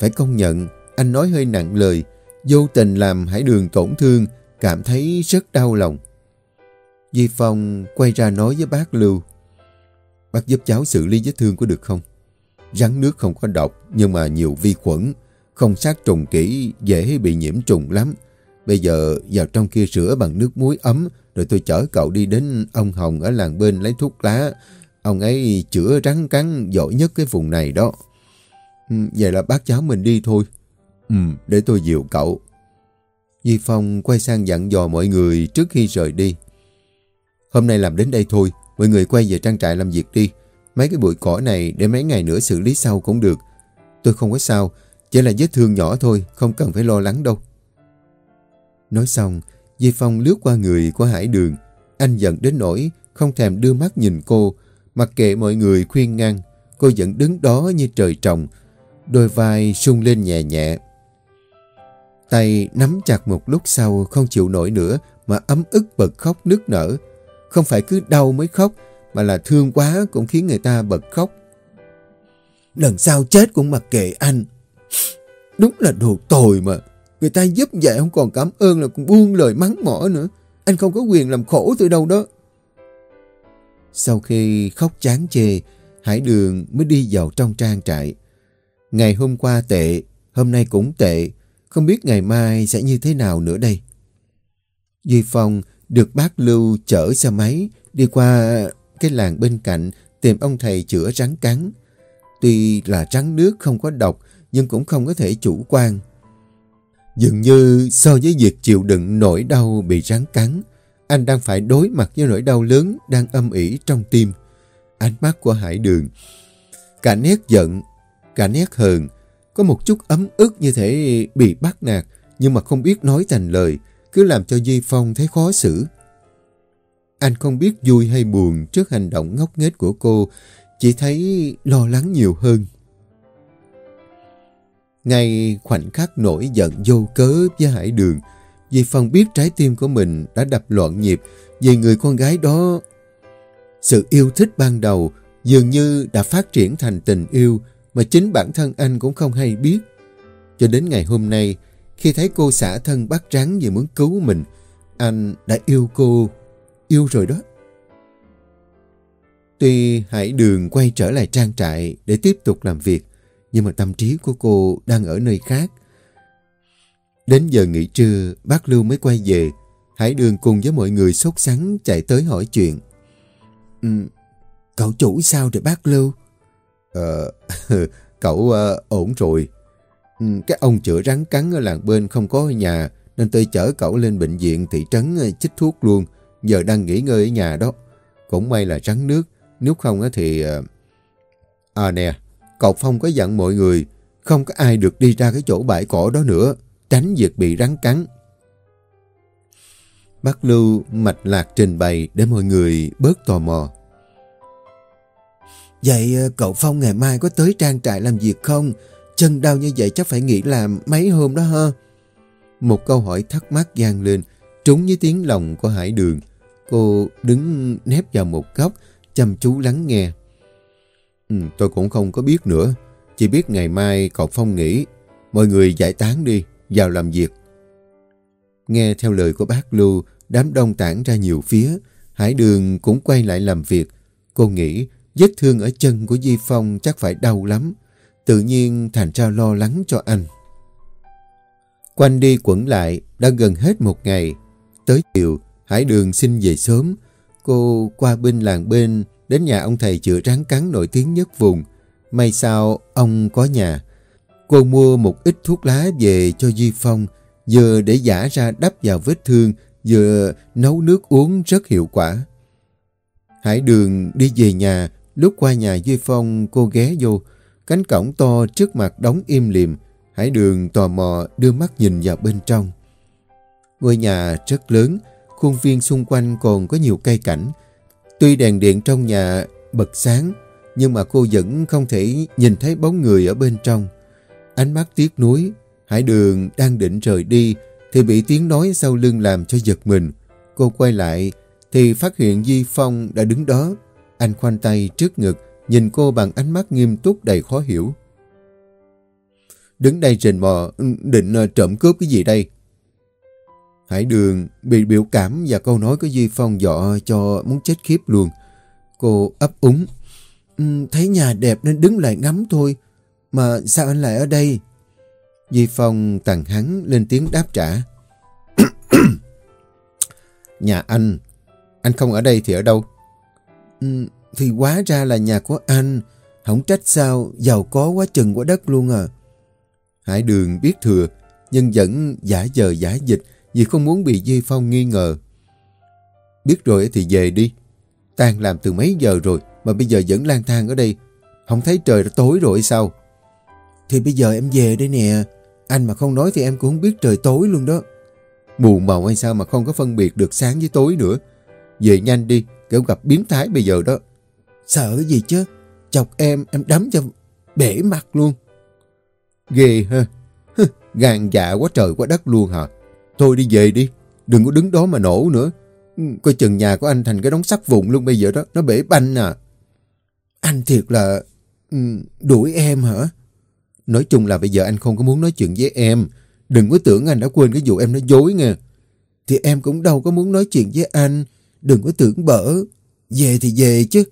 Phải công nhận, anh nói hơi nặng lời, vô tình làm Hải đường tổn thương, cảm thấy rất đau lòng. Di Phong quay ra nói với bác Lưu. Bác giúp cháu xử lý vết thương có được không? Rắn nước không có độc nhưng mà nhiều vi khuẩn. Không sát trùng kỹ dễ bị nhiễm trùng lắm. Bây giờ vào trong kia rửa bằng nước muối ấm rồi tôi chở cậu đi đến ông Hồng ở làng bên lấy thuốc lá. Ông ấy chữa rắn cắn giỏi nhất cái vùng này đó. Ừ, vậy là bác cháu mình đi thôi. Ừ, để tôi dìu cậu. Di Phong quay sang dặn dò mọi người trước khi rời đi. Hôm nay làm đến đây thôi, mọi người quay về trang trại làm việc đi. Mấy cái bụi cỏ này để mấy ngày nữa xử lý sau cũng được. Tôi không có sao, chỉ là vết thương nhỏ thôi, không cần phải lo lắng đâu. Nói xong, Di Phong lướt qua người của Hải Đường. Anh giận đến nỗi không thèm đưa mắt nhìn cô, mặc kệ mọi người khuyên ngăn. Cô vẫn đứng đó như trời trồng, đôi vai sung lên nhẹ nhẹ. Tay nắm chặt một lúc sau không chịu nổi nữa mà ấm ức bật khóc nức nở. Không phải cứ đau mới khóc, mà là thương quá cũng khiến người ta bật khóc. Lần sau chết cũng mặc kệ anh. Đúng là đồ tồi mà. Người ta giúp vậy không còn cảm ơn là cũng buông lời mắng mỏ nữa. Anh không có quyền làm khổ tôi đâu đó. Sau khi khóc chán chê, Hải Đường mới đi vào trong trang trại. Ngày hôm qua tệ, hôm nay cũng tệ, không biết ngày mai sẽ như thế nào nữa đây. Duy Phong được bác Lưu chở xe máy đi qua cái làng bên cạnh tìm ông thầy chữa rắn cắn. Tuy là rắn nước không có độc nhưng cũng không có thể chủ quan. Dường như so với việc chịu đựng nỗi đau bị rắn cắn, anh đang phải đối mặt với nỗi đau lớn đang âm ỉ trong tim. Ánh mắt của Hải Đường, cả nét giận, cả nét hờn, có một chút ấm ức như thể bị bắt nạt nhưng mà không biết nói thành lời, cứ làm cho Di Phong thấy khó xử. Anh không biết vui hay buồn trước hành động ngốc nghếch của cô, chỉ thấy lo lắng nhiều hơn. Ngay khoảnh khắc nổi giận vô cớ với Hải Đường, vì Phong biết trái tim của mình đã đập loạn nhịp vì người con gái đó. Sự yêu thích ban đầu dường như đã phát triển thành tình yêu mà chính bản thân anh cũng không hay biết. Cho đến ngày hôm nay, khi thấy cô xả thân bắt rắn vì muốn cứu mình, anh đã yêu cô, yêu rồi đó. Tuy Hải Đường quay trở lại trang trại để tiếp tục làm việc, nhưng mà tâm trí của cô đang ở nơi khác. Đến giờ nghỉ trưa, bác Lưu mới quay về. Hải Đường cùng với mọi người sốt sắng chạy tới hỏi chuyện. Ừ, cậu chủ sao rồi bác Lưu? Ờ, [laughs] cậu uh, ổn rồi. Ừ, cái ông chữa rắn cắn ở làng bên không có ở nhà, nên tôi chở cậu lên bệnh viện thị trấn ờ, chích thuốc luôn. Giờ đang nghỉ ngơi ở nhà đó. Cũng may là rắn nước, nếu không thì... Ờ, à nè, cậu Phong có dặn mọi người, không có ai được đi ra cái chỗ bãi cỏ đó nữa, tránh việc bị rắn cắn. Bác Lưu mạch lạc trình bày để mọi người bớt tò mò. Vậy ờ, cậu Phong ngày mai có tới trang trại làm việc không? Chân đau như vậy chắc phải nghỉ làm mấy hôm đó ha? Một câu hỏi thắc mắc gian lên, trúng với tiếng lòng của Hải Đường. Cô đứng nép vào một góc, chăm chú lắng nghe. Ừ, tôi cũng không có biết nữa. Chỉ biết ngày mai cậu Phong nghỉ. Mọi người giải tán đi, vào làm việc. Nghe theo lời của bác Lưu, đám đông tản ra nhiều phía. Hải Đường cũng quay lại làm việc. Cô nghĩ vết thương ở chân của Di Phong chắc phải đau lắm. Tự nhiên thành ra lo lắng cho anh. Quanh đi quẩn lại, đã gần hết một ngày. Tới chiều, Hải Đường xin về sớm. Cô qua bên làng bên, đến nhà ông thầy chữa rắn cắn nổi tiếng nhất vùng. May sao ông có nhà. Cô mua một ít thuốc lá về cho Duy Phong, vừa để giả ra đắp vào vết thương, vừa nấu nước uống rất hiệu quả. Hải đường đi về nhà, lúc qua nhà Duy Phong cô ghé vô, cánh cổng to trước mặt đóng im liềm. Hải đường tò mò đưa mắt nhìn vào bên trong. Ngôi nhà rất lớn, khuôn viên xung quanh còn có nhiều cây cảnh. Tuy đèn điện trong nhà bật sáng, nhưng mà cô vẫn không thể nhìn thấy bóng người ở bên trong. Ánh mắt tiếc nuối, Hải Đường đang định rời đi thì bị tiếng nói sau lưng làm cho giật mình. Cô quay lại thì phát hiện Di Phong đã đứng đó. Anh khoanh tay trước ngực, nhìn cô bằng ánh mắt nghiêm túc đầy khó hiểu. Đứng đây rình mò, ừ, định ờ, trộm cướp cái gì đây? Hải Đường bị biểu cảm và câu nói của Di Phong dọ cho muốn chết khiếp luôn. Cô ấp úng. Ừ, thấy nhà đẹp nên đứng lại ngắm thôi. Mà sao anh lại ở đây? Di Phong tàn hắn lên tiếng đáp trả. [clears throat] nhà anh. Anh không ở đây thì ở đâu? Ừ, thì quá ra là nhà của anh. Không trách sao, giàu có quá chừng quá đất luôn à. Hải Đường biết thừa, nhưng vẫn giả giờ giả dịch vì không muốn bị Di Phong nghi ngờ. Biết rồi thì về đi. Tan làm từ mấy giờ rồi mà bây giờ vẫn lang thang ở đây. Không thấy trời đã tối rồi sao? Thì bây giờ em về đây nè. Anh mà không nói thì em cũng không biết trời tối luôn đó. buồn màu hay sao mà không có phân biệt được sáng với tối nữa. Về nhanh đi, kiểu gặp biến thái bây giờ đó. Sợ gì chứ? Chọc em, em đấm cho bể mặt luôn. Ghê ha. Gan dạ quá trời quá đất luôn hả? Thôi đi về đi. Đừng có đứng đó mà nổ nữa. Ừ, coi chừng nhà của anh thành cái đống sắt vụn luôn bây giờ đó. Nó bể banh à. Anh thiệt là... Ừ, đuổi em hả? Nói chung là bây giờ anh không có muốn nói chuyện với em. Đừng có tưởng anh đã quên cái vụ em nói dối nghe. Thì em cũng đâu có muốn nói chuyện với anh. Đừng có tưởng bở. Về thì về chứ.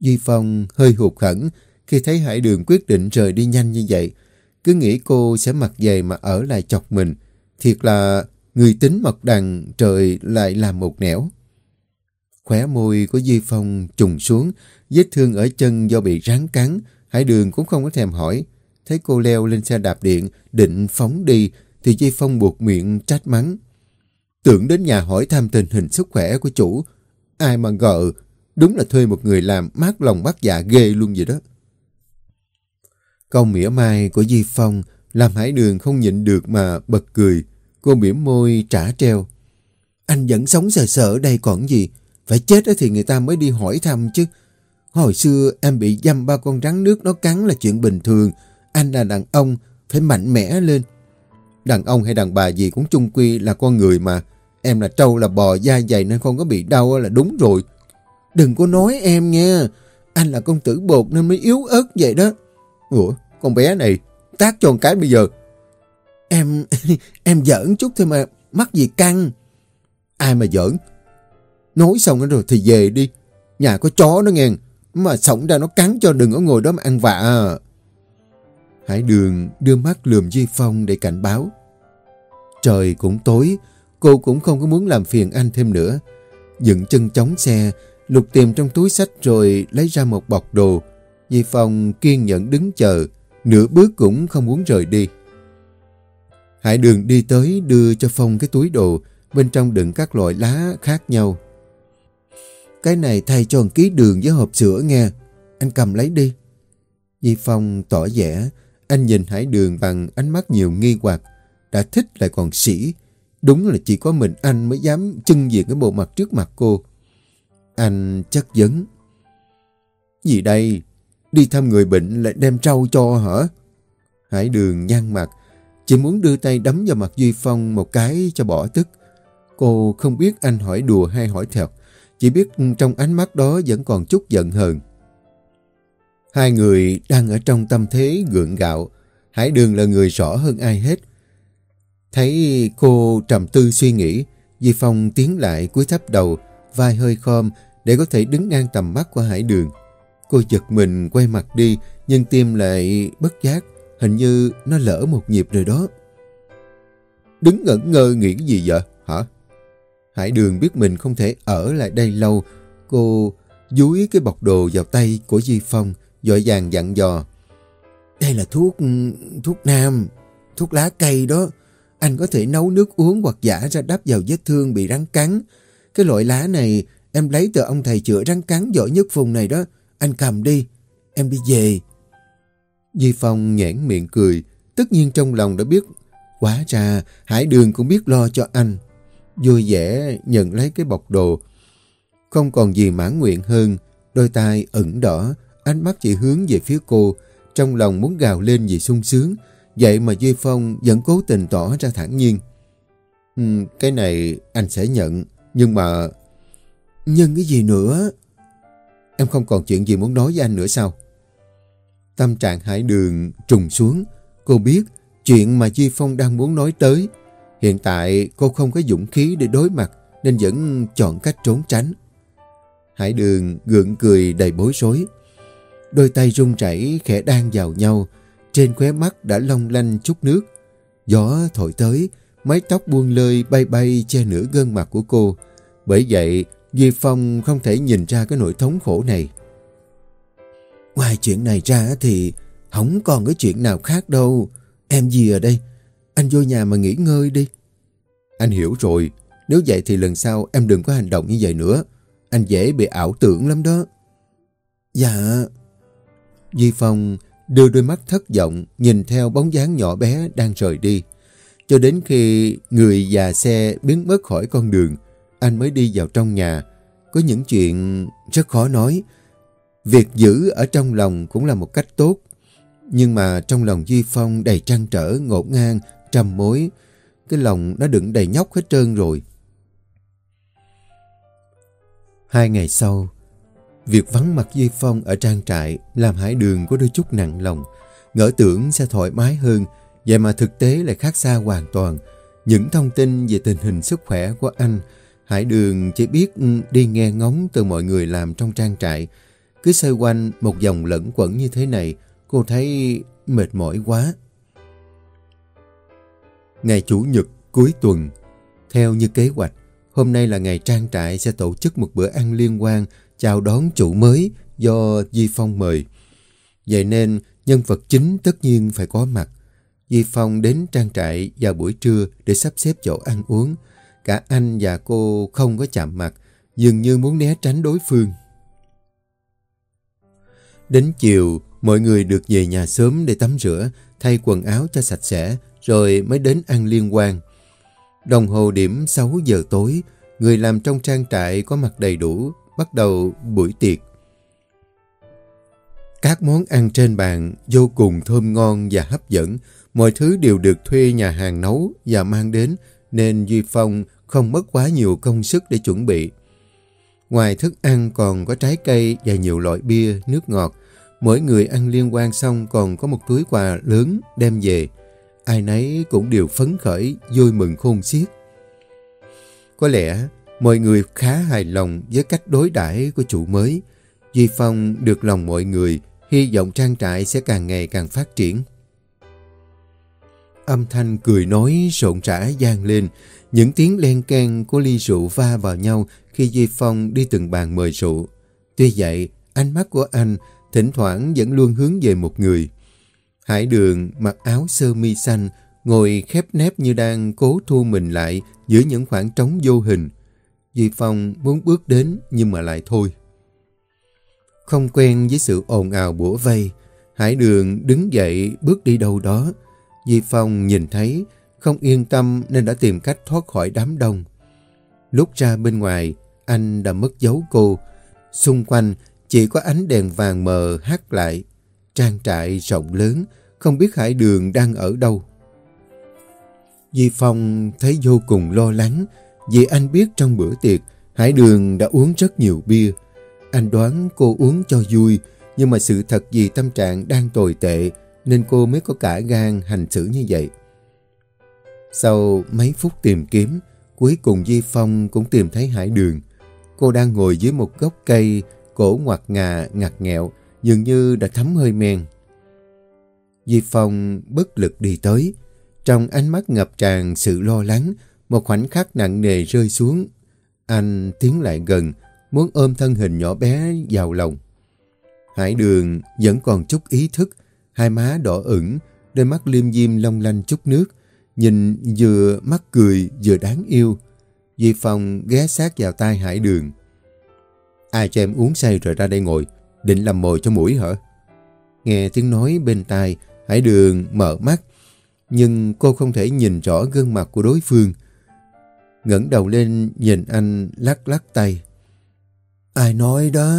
Duy Phong hơi hụt khẩn Khi thấy Hải Đường quyết định rời đi nhanh như vậy, cứ nghĩ cô sẽ mặc dày mà ở lại chọc mình. Thiệt là người tính mật đằng trời lại làm một nẻo. Khóe môi của Di Phong trùng xuống, vết thương ở chân do bị rắn cắn. Hải Đường cũng không có thèm hỏi. Thấy cô leo lên xe đạp điện, định phóng đi, thì Di Phong buộc miệng trách mắng. Tưởng đến nhà hỏi thăm tình hình sức khỏe của chủ. Ai mà ngờ, đúng là thuê một người làm mát lòng bắt dạ ghê luôn vậy đó. Câu mỉa mai của Di Phong làm Hải Đường không nhịn được mà bật cười. Cô mỉm môi trả treo. Anh vẫn sống sợ sợ đây còn gì. Phải chết thì người ta mới đi hỏi thăm chứ. Hồi xưa em bị dăm ba con rắn nước nó cắn là chuyện bình thường. Anh là đàn ông, phải mạnh mẽ lên. Đàn ông hay đàn bà gì cũng chung quy là con người mà. Em là trâu là bò da dày nên không có bị đau là đúng rồi. Đừng có nói em nha. Anh là công tử bột nên mới yếu ớt vậy đó. Ủa, con bé này, tác cho một cái bây giờ. Em, [laughs] em giỡn chút thôi mà, mắc gì căng. Ai mà giỡn? Nói xong rồi thì về đi. Nhà có chó nó nghe, mà sống ra nó cắn cho đừng có ngồi đó mà ăn vạ. À. Hải đường đưa mắt lườm Di Phong để cảnh báo. Trời cũng tối, cô cũng không có muốn làm phiền anh thêm nữa. Dựng chân chống xe, lục tìm trong túi sách rồi lấy ra một bọc đồ. Di Phong kiên nhẫn đứng chờ, nửa bước cũng không muốn rời đi. Hải đường đi tới đưa cho Phong cái túi đồ, bên trong đựng các loại lá khác nhau. Cái này thay cho ký đường với hộp sữa nghe, anh cầm lấy đi. Di Phong tỏ vẻ, anh nhìn Hải Đường bằng ánh mắt nhiều nghi hoặc, đã thích lại còn sĩ. Đúng là chỉ có mình anh mới dám chân diện cái bộ mặt trước mặt cô. Anh chất vấn. Gì đây? Đi thăm người bệnh lại đem trâu cho hả? Hải đường nhăn mặt, chỉ muốn đưa tay đấm vào mặt Duy Phong một cái cho bỏ tức. Cô không biết anh hỏi đùa hay hỏi thật, chỉ biết trong ánh mắt đó vẫn còn chút giận hờn. Hai người đang ở trong tâm thế gượng gạo, Hải đường là người rõ hơn ai hết. Thấy cô trầm tư suy nghĩ, Di Phong tiến lại cúi thấp đầu, vai hơi khom để có thể đứng ngang tầm mắt của Hải đường. Cô giật mình quay mặt đi, nhưng tim lại bất giác, hình như nó lỡ một nhịp rồi đó. Đứng ngẩn ngơ nghĩ cái gì vậy, hả? Hải đường biết mình không thể ở lại đây lâu. Cô dúi cái bọc đồ vào tay của Di Phong, dội vàng dặn dò. Đây là thuốc, ừ, thuốc nam, thuốc lá cây đó. Anh có thể nấu nước uống hoặc giả ra đắp vào vết thương bị rắn cắn. Cái loại lá này em lấy từ ông thầy chữa rắn cắn giỏi nhất vùng này đó. Anh cầm đi, em đi về. Di Phong nhãn miệng cười, tất nhiên trong lòng đã biết. Quá ra, Hải Đường cũng biết lo cho anh. Vui vẻ nhận lấy cái bọc đồ. Không còn gì mãn nguyện hơn, đôi tay ẩn đỏ, ánh mắt chỉ hướng về phía cô, trong lòng muốn gào lên vì sung sướng. Vậy mà Duy Phong vẫn cố tình tỏ ra thẳng nhiên. Ừ, cái này anh sẽ nhận, nhưng mà... Nhưng cái gì nữa? Em không còn chuyện gì muốn nói với anh nữa sao? Tâm trạng hải đường trùng xuống. Cô biết chuyện mà Duy Phong đang muốn nói tới. Hiện tại cô không có dũng khí để đối mặt nên vẫn chọn cách trốn tránh. Hải đường gượng cười đầy bối rối. Đôi tay run rẩy khẽ đan vào nhau. Trên khóe mắt đã long lanh chút nước. Gió thổi tới, mái tóc buông lơi bay bay che nửa gương mặt của cô. Bởi vậy, Duy Phong không thể nhìn ra cái nỗi thống khổ này. Ngoài chuyện này ra thì không còn cái chuyện nào khác đâu. Em gì ở đây? Anh vô nhà mà nghỉ ngơi đi. Anh hiểu rồi. Nếu vậy thì lần sau em đừng có hành động như vậy nữa. Anh dễ bị ảo tưởng lắm đó. Dạ. Di Phong đưa đôi mắt thất vọng nhìn theo bóng dáng nhỏ bé đang rời đi. Cho đến khi người già xe biến mất khỏi con đường, anh mới đi vào trong nhà. Có những chuyện rất khó nói. Việc giữ ở trong lòng cũng là một cách tốt. Nhưng mà trong lòng Duy Phong đầy trăn trở, ngột ngang, trầm mối. Cái lòng nó đựng đầy nhóc hết trơn rồi. Hai ngày sau, việc vắng mặt Duy Phong ở trang trại làm Hải Đường có đôi chút nặng lòng. Ngỡ tưởng sẽ thoải mái hơn, vậy mà thực tế lại khác xa hoàn toàn. Những thông tin về tình hình sức khỏe của anh Hải Đường chỉ biết ừ, đi nghe ngóng từ mọi người làm trong trang trại. Cứ xoay quanh một vòng lẫn quẩn như thế này, cô thấy mệt mỏi quá. Ngày Chủ nhật cuối tuần, theo như kế hoạch, hôm nay là ngày trang trại sẽ tổ chức một bữa ăn liên quan chào đón chủ mới do Di Phong mời. Vậy nên nhân vật chính tất nhiên phải có mặt. Di Phong đến trang trại vào buổi trưa để sắp xếp chỗ ăn uống. Cả anh và cô không có chạm mặt, dường như muốn né tránh đối phương. Đến chiều, mọi người được về nhà sớm để tắm rửa, thay quần áo cho sạch sẽ, rồi mới đến ăn liên quan. Đồng hồ điểm 6 giờ tối, người làm trong trang trại có mặt đầy đủ, bắt đầu buổi tiệc. Các món ăn trên bàn vô cùng thơm ngon và hấp dẫn, mọi thứ đều được thuê nhà hàng nấu và mang đến, nên Duy Phong không mất quá nhiều công sức để chuẩn bị. Ngoài thức ăn còn có trái cây và nhiều loại bia, nước ngọt. Mỗi người ăn liên quan xong còn có một túi quà lớn đem về. Ai nấy cũng đều phấn khởi, vui mừng khôn xiết. Có lẽ mọi người khá hài lòng với cách đối đãi của chủ mới. Duy Phong được lòng mọi người, hy vọng trang trại sẽ càng ngày càng phát triển. Âm thanh cười nói rộn rã gian lên, những tiếng len keng của ly rượu va vào nhau khi Duy Phong đi từng bàn mời rượu. Tuy vậy, ánh mắt của anh thỉnh thoảng vẫn luôn hướng về một người. Hải đường mặc áo sơ mi xanh, ngồi khép nép như đang cố thu mình lại giữa những khoảng trống vô hình. Duy Phong muốn bước đến nhưng mà lại thôi. Không quen với sự ồn ào bủa vây, Hải đường đứng dậy bước đi đâu đó. Duy Phong nhìn thấy, không yên tâm nên đã tìm cách thoát khỏi đám đông. Lúc ra bên ngoài, anh đã mất dấu cô. Xung quanh chỉ có ánh đèn vàng mờ hát lại. Trang trại rộng lớn, không biết Hải Đường đang ở đâu. Di Phong thấy vô cùng lo lắng vì anh biết trong bữa tiệc Hải Đường đã uống rất nhiều bia. Anh đoán cô uống cho vui nhưng mà sự thật vì tâm trạng đang tồi tệ nên cô mới có cả gan hành xử như vậy. Sau mấy phút tìm kiếm, cuối cùng Di Phong cũng tìm thấy Hải Đường. Cô đang ngồi dưới một gốc cây, cổ ngoặt ngà, ngặt nghẹo, dường như đã thấm hơi men. Di Phong bất lực đi tới. Trong ánh mắt ngập tràn sự lo lắng, một khoảnh khắc nặng nề rơi xuống. Anh tiến lại gần, muốn ôm thân hình nhỏ bé vào lòng. Hải đường vẫn còn chút ý thức, hai má đỏ ửng, đôi mắt liêm diêm long lanh chút nước, nhìn vừa mắt cười vừa đáng yêu. Di Phong ghé sát vào tai Hải đường. Ai cho em uống say rồi ra đây ngồi, định làm mồi cho mũi hả? Nghe tiếng nói bên tai, Hải đường mở mắt, nhưng cô không thể nhìn rõ gương mặt của đối phương ngẩng đầu lên nhìn anh lắc lắc tay. Ai nói đó?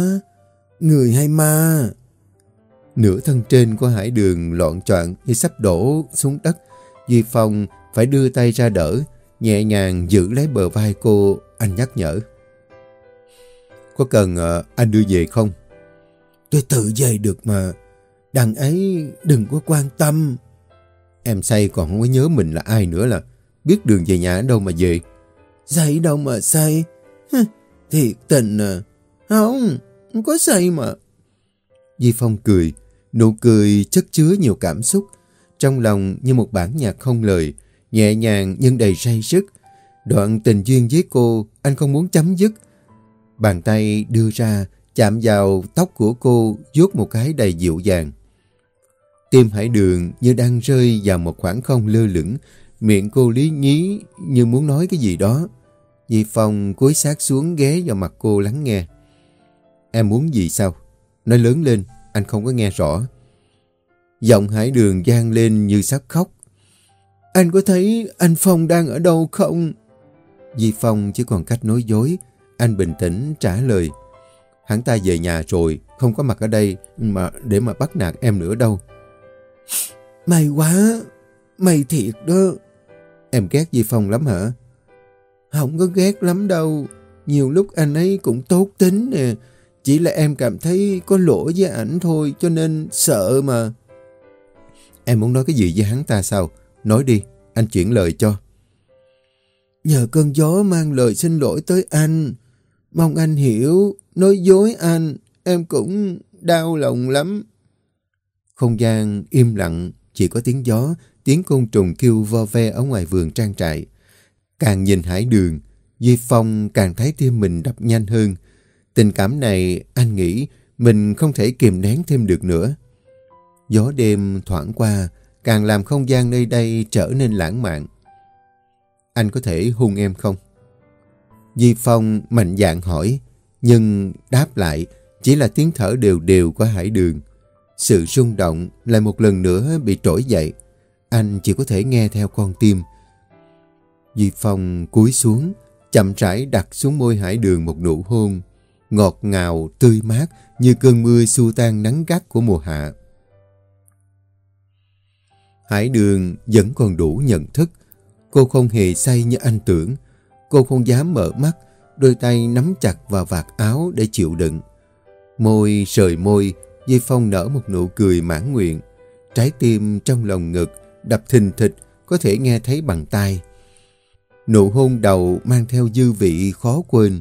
Người hay ma? Nửa thân trên của hải đường loạn troạn như sắp đổ xuống đất. Duy Phong phải đưa tay ra đỡ, nhẹ nhàng giữ lấy bờ vai cô, anh nhắc nhở. Có cần ờ, anh đưa về không? Tôi tự về được mà. Đằng ấy đừng có quan tâm. Em say còn không có nhớ mình là ai nữa là biết đường về nhà ở đâu mà về dậy đâu mà say? Thiệt tình à. Không, không có say mà. Di Phong cười, nụ cười chất chứa nhiều cảm xúc. Trong lòng như một bản nhạc không lời, nhẹ nhàng nhưng đầy say sức. Đoạn tình duyên với cô, anh không muốn chấm dứt. Bàn tay đưa ra, chạm vào tóc của cô, vuốt một cái đầy dịu dàng. Tim hải đường như đang rơi vào một khoảng không lơ lửng, miệng cô lý nhí như muốn nói cái gì đó. Di Phong cúi sát xuống ghé vào mặt cô lắng nghe. Em muốn gì sao? Nói lớn lên, anh không có nghe rõ. Giọng hải đường gian lên như sắp khóc. Anh có thấy anh Phong đang ở đâu không? Di Phong chỉ còn cách nói dối. Anh bình tĩnh trả lời. Hắn ta về nhà rồi, không có mặt ở đây mà để mà bắt nạt em nữa đâu. May quá, may thiệt đó. Em ghét Di Phong lắm hả? Không có ghét lắm đâu. Nhiều lúc anh ấy cũng tốt tính nè. Chỉ là em cảm thấy có lỗi với ảnh thôi cho nên sợ mà. Em muốn nói cái gì với hắn ta sao? Nói đi, anh chuyển lời cho. Nhờ cơn gió mang lời xin lỗi tới anh. Mong anh hiểu, nói dối anh, em cũng đau lòng lắm. Không gian im lặng, chỉ có tiếng gió, tiếng côn trùng kêu vo ve ở ngoài vườn trang trại. Càng nhìn hải đường, Duy Phong càng thấy tim mình đập nhanh hơn. Tình cảm này anh nghĩ mình không thể kìm nén thêm được nữa. Gió đêm thoảng qua, càng làm không gian nơi đây trở nên lãng mạn. Anh có thể hôn em không? Di Phong mạnh dạn hỏi, nhưng đáp lại chỉ là tiếng thở đều đều của hải đường. Sự rung động lại một lần nữa bị trỗi dậy. Anh chỉ có thể nghe theo con tim. Di Phong cúi xuống, chậm rãi đặt xuống môi hải đường một nụ hôn, ngọt ngào, tươi mát như cơn mưa xua tan nắng gắt của mùa hạ. Hải đường vẫn còn đủ nhận thức. Cô không hề say như anh tưởng. Cô không dám mở mắt, đôi tay nắm chặt vào vạt áo để chịu đựng. Môi rời môi, Di Phong nở một nụ cười mãn nguyện. Trái tim trong lòng ngực, đập thình thịch, có thể nghe thấy bằng tay. Nụ hôn đầu mang theo dư vị khó quên.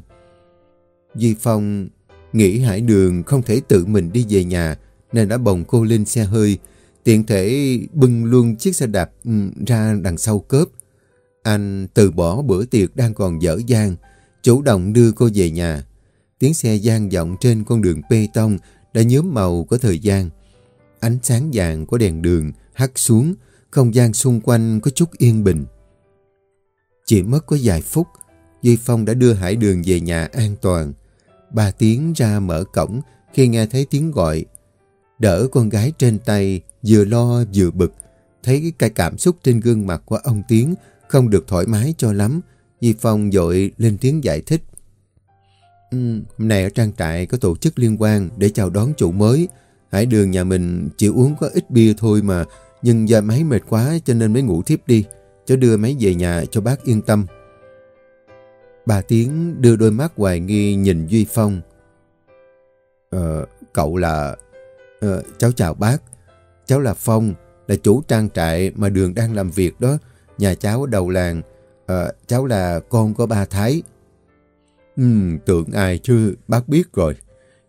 Di Phong nghĩ Hải Đường không thể tự mình đi về nhà, nên đã bồng cô lên xe hơi, tiện thể bưng luôn chiếc xe đạp ừ, ra đằng sau cớp. Anh từ bỏ bữa tiệc đang còn dở dang, chủ động đưa cô về nhà. Tiếng xe gian vọng trên con đường bê tông đã nhuốm màu của thời gian. Ánh sáng vàng của đèn đường hắt xuống, không gian xung quanh có chút yên bình. Chỉ mất có vài phút, Duy Phong đã đưa Hải Đường về nhà an toàn. Ba tiếng ra mở cổng khi nghe thấy tiếng gọi. Đỡ con gái trên tay, vừa lo vừa bực. Thấy cái cảm xúc trên gương mặt của ông Tiến không được thoải mái cho lắm. duy Phong dội lên tiếng giải thích. Ừ, hôm nay ở trang trại có tổ chức liên quan để chào đón chủ mới. Hải đường nhà mình chỉ uống có ít bia thôi mà, nhưng do máy mệt quá cho nên mới ngủ thiếp đi. Cháu đưa máy về nhà cho bác yên tâm. Bà Tiến đưa đôi mắt hoài nghi nhìn Duy Phong. Ờ, cậu là... Ờ, cháu chào bác. Cháu là Phong, là chủ trang trại mà Đường đang làm việc đó. Nhà cháu đầu làng. Ờ, cháu là con của ba Thái. Ừ, tưởng ai chứ, bác biết rồi.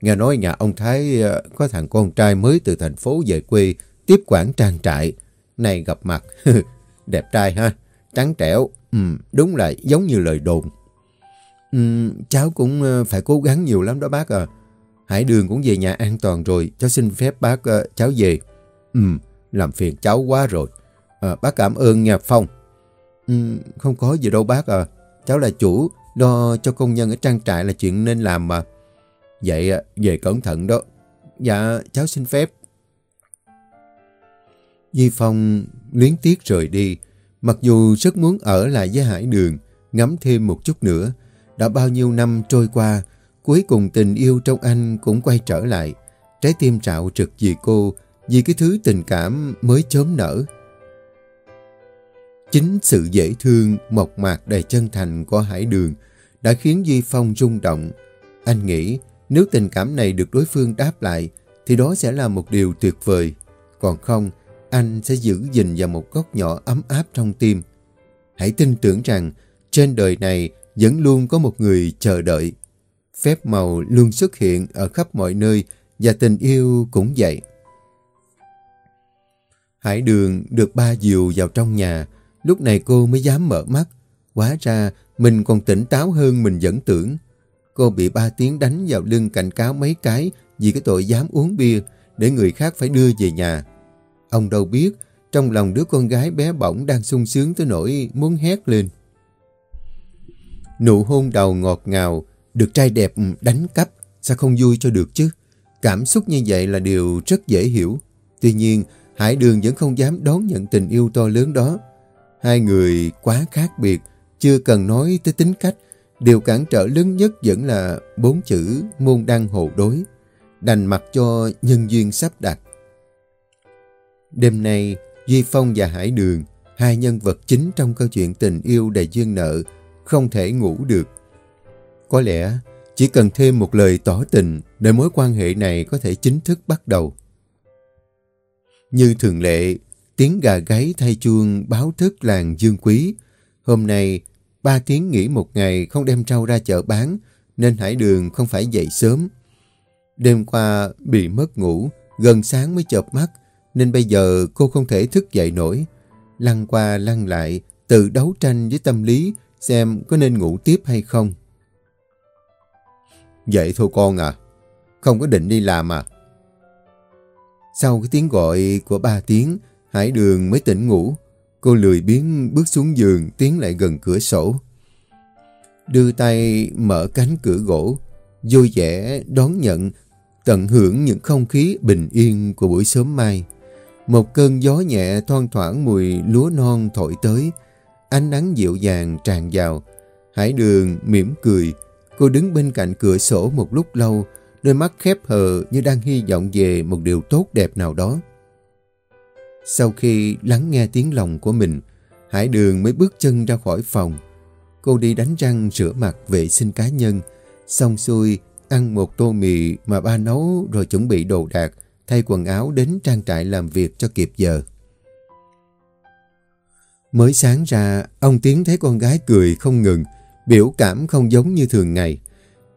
Nghe nói nhà ông Thái ờ, có thằng con trai mới từ thành phố về quê tiếp quản trang trại. Này gặp mặt, [laughs] đẹp trai ha, trắng trẻo, ừm, đúng là giống như lời đồn. Ừm, cháu cũng ờ, phải cố gắng nhiều lắm đó bác à. Hải Đường cũng về nhà an toàn rồi, cháu xin phép bác uh, cháu về. Ừm, làm phiền cháu quá rồi. À, bác cảm ơn nha Phong. Ừm, không có gì đâu bác à. Cháu là chủ, lo cho công nhân ở trang trại là chuyện nên làm mà. Vậy về cẩn thận đó. Dạ, cháu xin phép. Di Phong luyến tiếc rời đi, mặc dù rất muốn ở lại với Hải Đường, ngắm thêm một chút nữa. Đã bao nhiêu năm trôi qua, cuối cùng tình yêu trong anh cũng quay trở lại. Trái tim trạo trực vì cô, vì cái thứ tình cảm mới chớm nở. Chính sự dễ thương, mộc mạc đầy chân thành của Hải Đường đã khiến Di Phong rung động. Anh nghĩ nếu tình cảm này được đối phương đáp lại thì đó sẽ là một điều tuyệt vời. Còn không, anh sẽ giữ gìn vào một góc nhỏ ấm áp trong tim. Hãy tin tưởng rằng trên đời này vẫn luôn có một người chờ đợi. Phép màu luôn xuất hiện ở khắp mọi nơi và tình yêu cũng vậy. Hải đường được ba dìu vào trong nhà, lúc này cô mới dám mở mắt. Quá ra mình còn tỉnh táo hơn mình vẫn tưởng. Cô bị ba tiếng đánh vào lưng cảnh cáo mấy cái vì cái tội dám uống bia để người khác phải đưa về nhà. Ông đâu biết, trong lòng đứa con gái bé bỏng đang sung sướng tới nỗi muốn hét lên. Nụ hôn đầu ngọt ngào, được trai đẹp đánh cắp, sao không vui cho được chứ? Cảm xúc như vậy là điều rất dễ hiểu. Tuy nhiên, Hải Đường vẫn không dám đón nhận tình yêu to lớn đó. Hai người quá khác biệt, chưa cần nói tới tính cách. Điều cản trở lớn nhất vẫn là bốn chữ môn đăng hộ đối. Đành mặc cho nhân duyên sắp đặt. Đêm nay, Duy Phong và Hải Đường, hai nhân vật chính trong câu chuyện tình yêu đầy duyên nợ, không thể ngủ được. Có lẽ chỉ cần thêm một lời tỏ tình để mối quan hệ này có thể chính thức bắt đầu. Như thường lệ, tiếng gà gáy thay chuông báo thức làng dương quý. Hôm nay, ba tiếng nghỉ một ngày không đem rau ra chợ bán, nên Hải Đường không phải dậy sớm. Đêm qua bị mất ngủ, gần sáng mới chợp mắt, nên bây giờ cô không thể thức dậy nổi. Lăn qua lăn lại, tự đấu tranh với tâm lý xem có nên ngủ tiếp hay không. Vậy thôi con à, không có định đi làm à? Sau cái tiếng gọi của ba tiếng, Hải Đường mới tỉnh ngủ. Cô lười biếng bước xuống giường tiến lại gần cửa sổ. Đưa tay mở cánh cửa gỗ, vui vẻ đón nhận, tận hưởng những không khí bình yên của buổi sớm mai. Một cơn gió nhẹ thoang thoảng mùi lúa non thổi tới, ánh nắng dịu dàng tràn vào. Hải đường mỉm cười, cô đứng bên cạnh cửa sổ một lúc lâu, đôi mắt khép hờ như đang hy vọng về một điều tốt đẹp nào đó. Sau khi lắng nghe tiếng lòng của mình, Hải Đường mới bước chân ra khỏi phòng. Cô đi đánh răng, rửa mặt, vệ sinh cá nhân, xong xuôi ăn một tô mì mà ba nấu rồi chuẩn bị đồ đạc, thay quần áo đến trang trại làm việc cho kịp giờ. Mới sáng ra, ông Tiến thấy con gái cười không ngừng, biểu cảm không giống như thường ngày.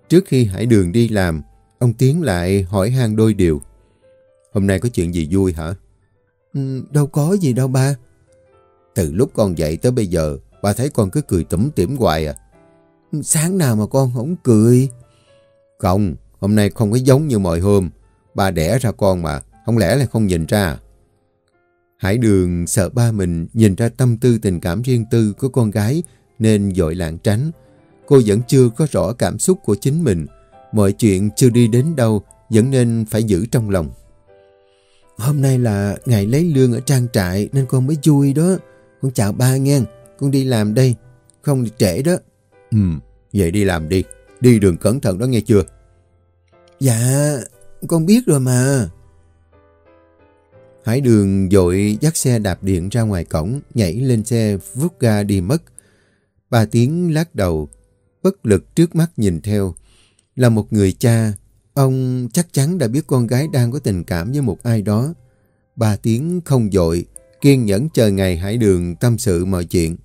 Trước khi Hải Đường đi làm, ông Tiến lại hỏi han đôi điều. Hôm nay có chuyện gì vui hả? Ừ, đâu có gì đâu ba. Từ lúc con dậy tới bây giờ, ba thấy con cứ cười tủm tỉm hoài à. Sáng nào mà con không cười? Không, hôm nay không có giống như mọi hôm. Ba đẻ ra con mà, không lẽ là không nhìn ra Hải đường sợ ba mình nhìn ra tâm tư tình cảm riêng tư của con gái nên dội lạng tránh. Cô vẫn chưa có rõ cảm xúc của chính mình. Mọi chuyện chưa đi đến đâu vẫn nên phải giữ trong lòng. Hôm nay là ngày lấy lương ở trang trại nên con mới vui đó. Con chào ba nghe, con đi làm đây, không trễ đó. Ừ, vậy đi làm đi, đi đường cẩn thận đó nghe chưa? Dạ, con biết rồi mà. Hải đường dội dắt xe đạp điện ra ngoài cổng, nhảy lên xe vút ga đi mất. Ba tiếng lát đầu, bất lực trước mắt nhìn theo. Là một người cha, ông chắc chắn đã biết con gái đang có tình cảm với một ai đó. Ba tiếng không dội, kiên nhẫn chờ ngày Hải đường tâm sự mọi chuyện.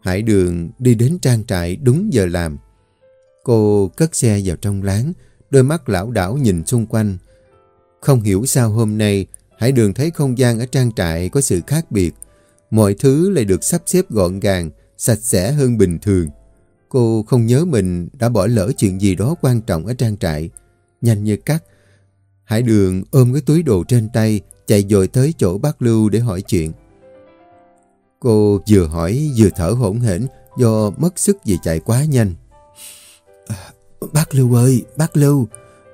Hải đường đi đến trang trại đúng giờ làm. Cô cất xe vào trong láng, đôi mắt lão đảo nhìn xung quanh. Không hiểu sao hôm nay, Hải Đường thấy không gian ở trang trại có sự khác biệt. Mọi thứ lại được sắp xếp gọn gàng, sạch sẽ hơn bình thường. Cô không nhớ mình đã bỏ lỡ chuyện gì đó quan trọng ở trang trại. Nhanh như cắt, Hải Đường ôm cái túi đồ trên tay, chạy dội tới chỗ bác Lưu để hỏi chuyện. Cô vừa hỏi vừa thở hổn hển do mất sức vì chạy quá nhanh. Bác Lưu ơi, bác Lưu,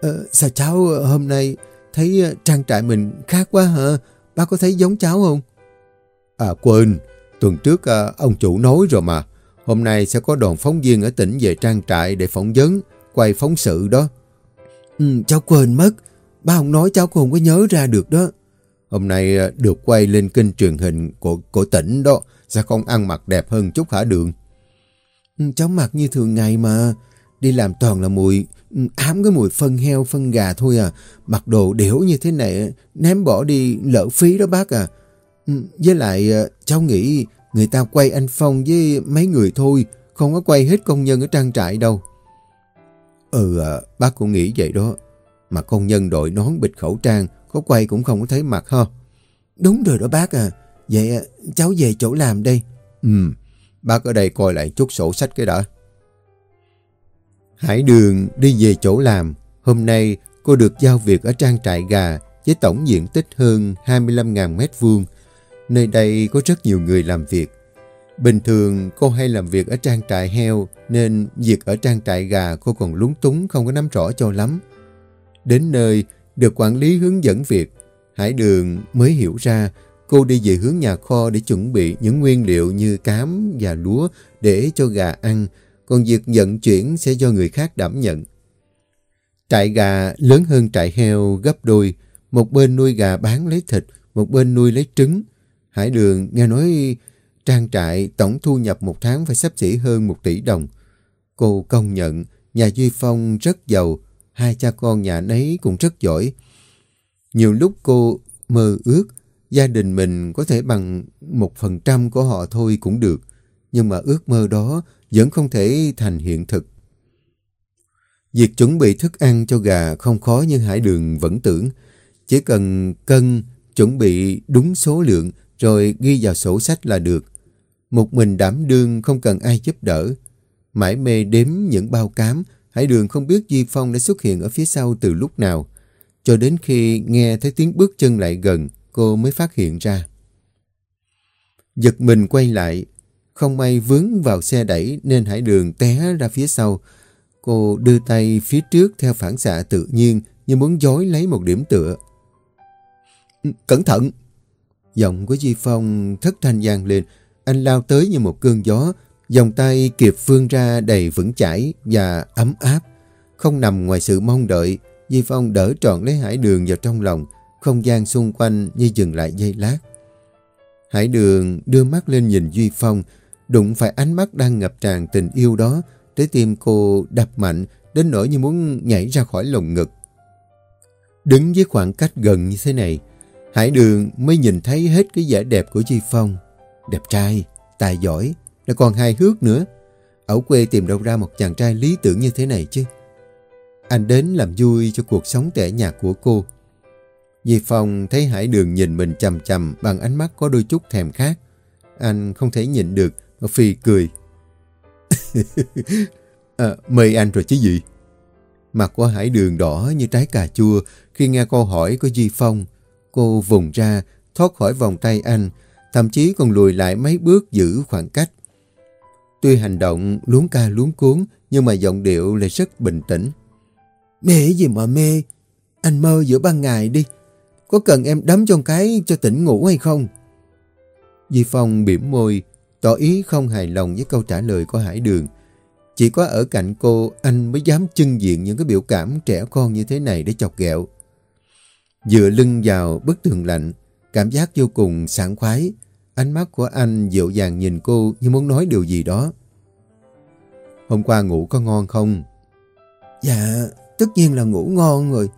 uh, sao cháu hôm nay thấy ờ, trang trại mình khác quá hả? Bác có thấy giống cháu không? À quên, tuần trước uh, ông chủ nói rồi mà. Hôm nay sẽ có đoàn phóng viên ở tỉnh về trang trại để phỏng vấn, quay phóng sự đó. Ừ, cháu quên mất. Ba không nói cháu không có nhớ ra được đó. Hôm nay được quay lên kênh truyền hình của, của tỉnh đó. Sao không ăn mặc đẹp hơn chút hả Đường? Ừ, cháu mặc như thường ngày mà. Đi làm toàn là mùi, ừ, ám cái mùi phân heo, phân gà thôi à. Mặc đồ đểu như thế này, ừ, ném bỏ đi lỡ phí đó bác à. Ừ, với lại, ờ, cháu nghĩ người ta quay anh Phong với mấy người thôi, không có quay hết công nhân ở trang trại đâu. Ừ, ờ, bác cũng nghĩ vậy đó. Mà công nhân đội nón bịt khẩu trang, có quay cũng không có thấy mặt ha. Đúng rồi đó bác à. Vậy ờ, cháu về chỗ làm đây. Ừ, bác ở đây coi lại chút sổ sách cái đã. Hải Đường đi về chỗ làm. Hôm nay cô được giao việc ở trang trại gà với tổng diện tích hơn 25.000 mét vuông. Nơi đây có rất nhiều người làm việc. Bình thường cô hay làm việc ở trang trại heo nên việc ở trang trại gà cô còn lúng túng không có nắm rõ cho lắm. Đến nơi được quản lý hướng dẫn việc, Hải Đường mới hiểu ra cô đi về hướng nhà kho để chuẩn bị những nguyên liệu như cám và lúa để cho gà ăn còn việc vận chuyển sẽ do người khác đảm nhận. Trại gà lớn hơn trại heo gấp đôi, một bên nuôi gà bán lấy thịt, một bên nuôi lấy trứng. Hải Đường nghe nói trang trại tổng thu nhập một tháng phải sắp xỉ hơn một tỷ đồng. Cô công nhận nhà Duy Phong rất giàu, hai cha con nhà nấy cũng rất giỏi. Nhiều lúc cô mơ ước gia đình mình có thể bằng một phần trăm của họ thôi cũng được. Nhưng mà ước mơ đó vẫn không thể thành hiện thực. Việc chuẩn bị thức ăn cho gà không khó như Hải Đường vẫn tưởng. Chỉ cần cân, chuẩn bị đúng số lượng rồi ghi vào sổ sách là được. Một mình đảm đương không cần ai giúp đỡ. Mãi mê đếm những bao cám, Hải Đường không biết Duy Phong đã xuất hiện ở phía sau từ lúc nào. Cho đến khi nghe thấy tiếng bước chân lại gần, cô mới phát hiện ra. Giật mình quay lại, không may vướng vào xe đẩy nên Hải Đường té ra phía sau. Cô đưa tay phía trước theo phản xạ tự nhiên như muốn dối lấy một điểm tựa. Ừ, cẩn thận! Giọng của Di Phong thất thanh gian lên. Anh lao tới như một cơn gió. Dòng tay kịp phương ra đầy vững chãi và ấm áp. Không nằm ngoài sự mong đợi. Di Phong đỡ trọn lấy hải đường vào trong lòng. Không gian xung quanh như dừng lại giây lát. Hải đường đưa mắt lên nhìn Duy Phong. Đụng phải ánh mắt đang ngập tràn tình yêu đó. Trái tim cô đập mạnh đến nỗi như muốn nhảy ra khỏi lồng ngực. Đứng với khoảng cách gần như thế này, Hải Đường mới nhìn thấy hết cái vẻ đẹp của Di Phong. Đẹp trai, tài giỏi, lại còn hài hước nữa. Ở quê tìm đâu ra một chàng trai lý tưởng như thế này chứ. Anh đến làm vui cho cuộc sống tẻ nhạt của cô. Di Phong thấy Hải Đường nhìn mình chầm chầm bằng ánh mắt có đôi chút thèm khát. Anh không thể nhìn được, Phi cười. [laughs] à, mời anh rồi chứ gì? Mặt của Hải Đường đỏ như trái cà chua khi nghe câu hỏi của di Phong. Cô vùng ra, thoát khỏi vòng tay anh, thậm chí còn lùi lại mấy bước giữ khoảng cách. Tuy hành động luống ca luống cuốn, nhưng mà giọng điệu lại rất bình tĩnh. Mê gì mà mê? Anh mơ giữa ban ngày đi. Có cần em đấm cho cái cho tỉnh ngủ hay không? Di Phong biểm môi, tỏ ý không hài lòng với câu trả lời của Hải Đường. Chỉ có ở cạnh cô, anh mới dám trưng diện những cái biểu cảm trẻ con như thế này để chọc ghẹo. Dựa lưng vào bức tường lạnh, cảm giác vô cùng sảng khoái. Ánh mắt của anh dịu dàng nhìn cô như muốn nói điều gì đó. Hôm qua ngủ có ngon không? Dạ, tất nhiên là ngủ ngon rồi.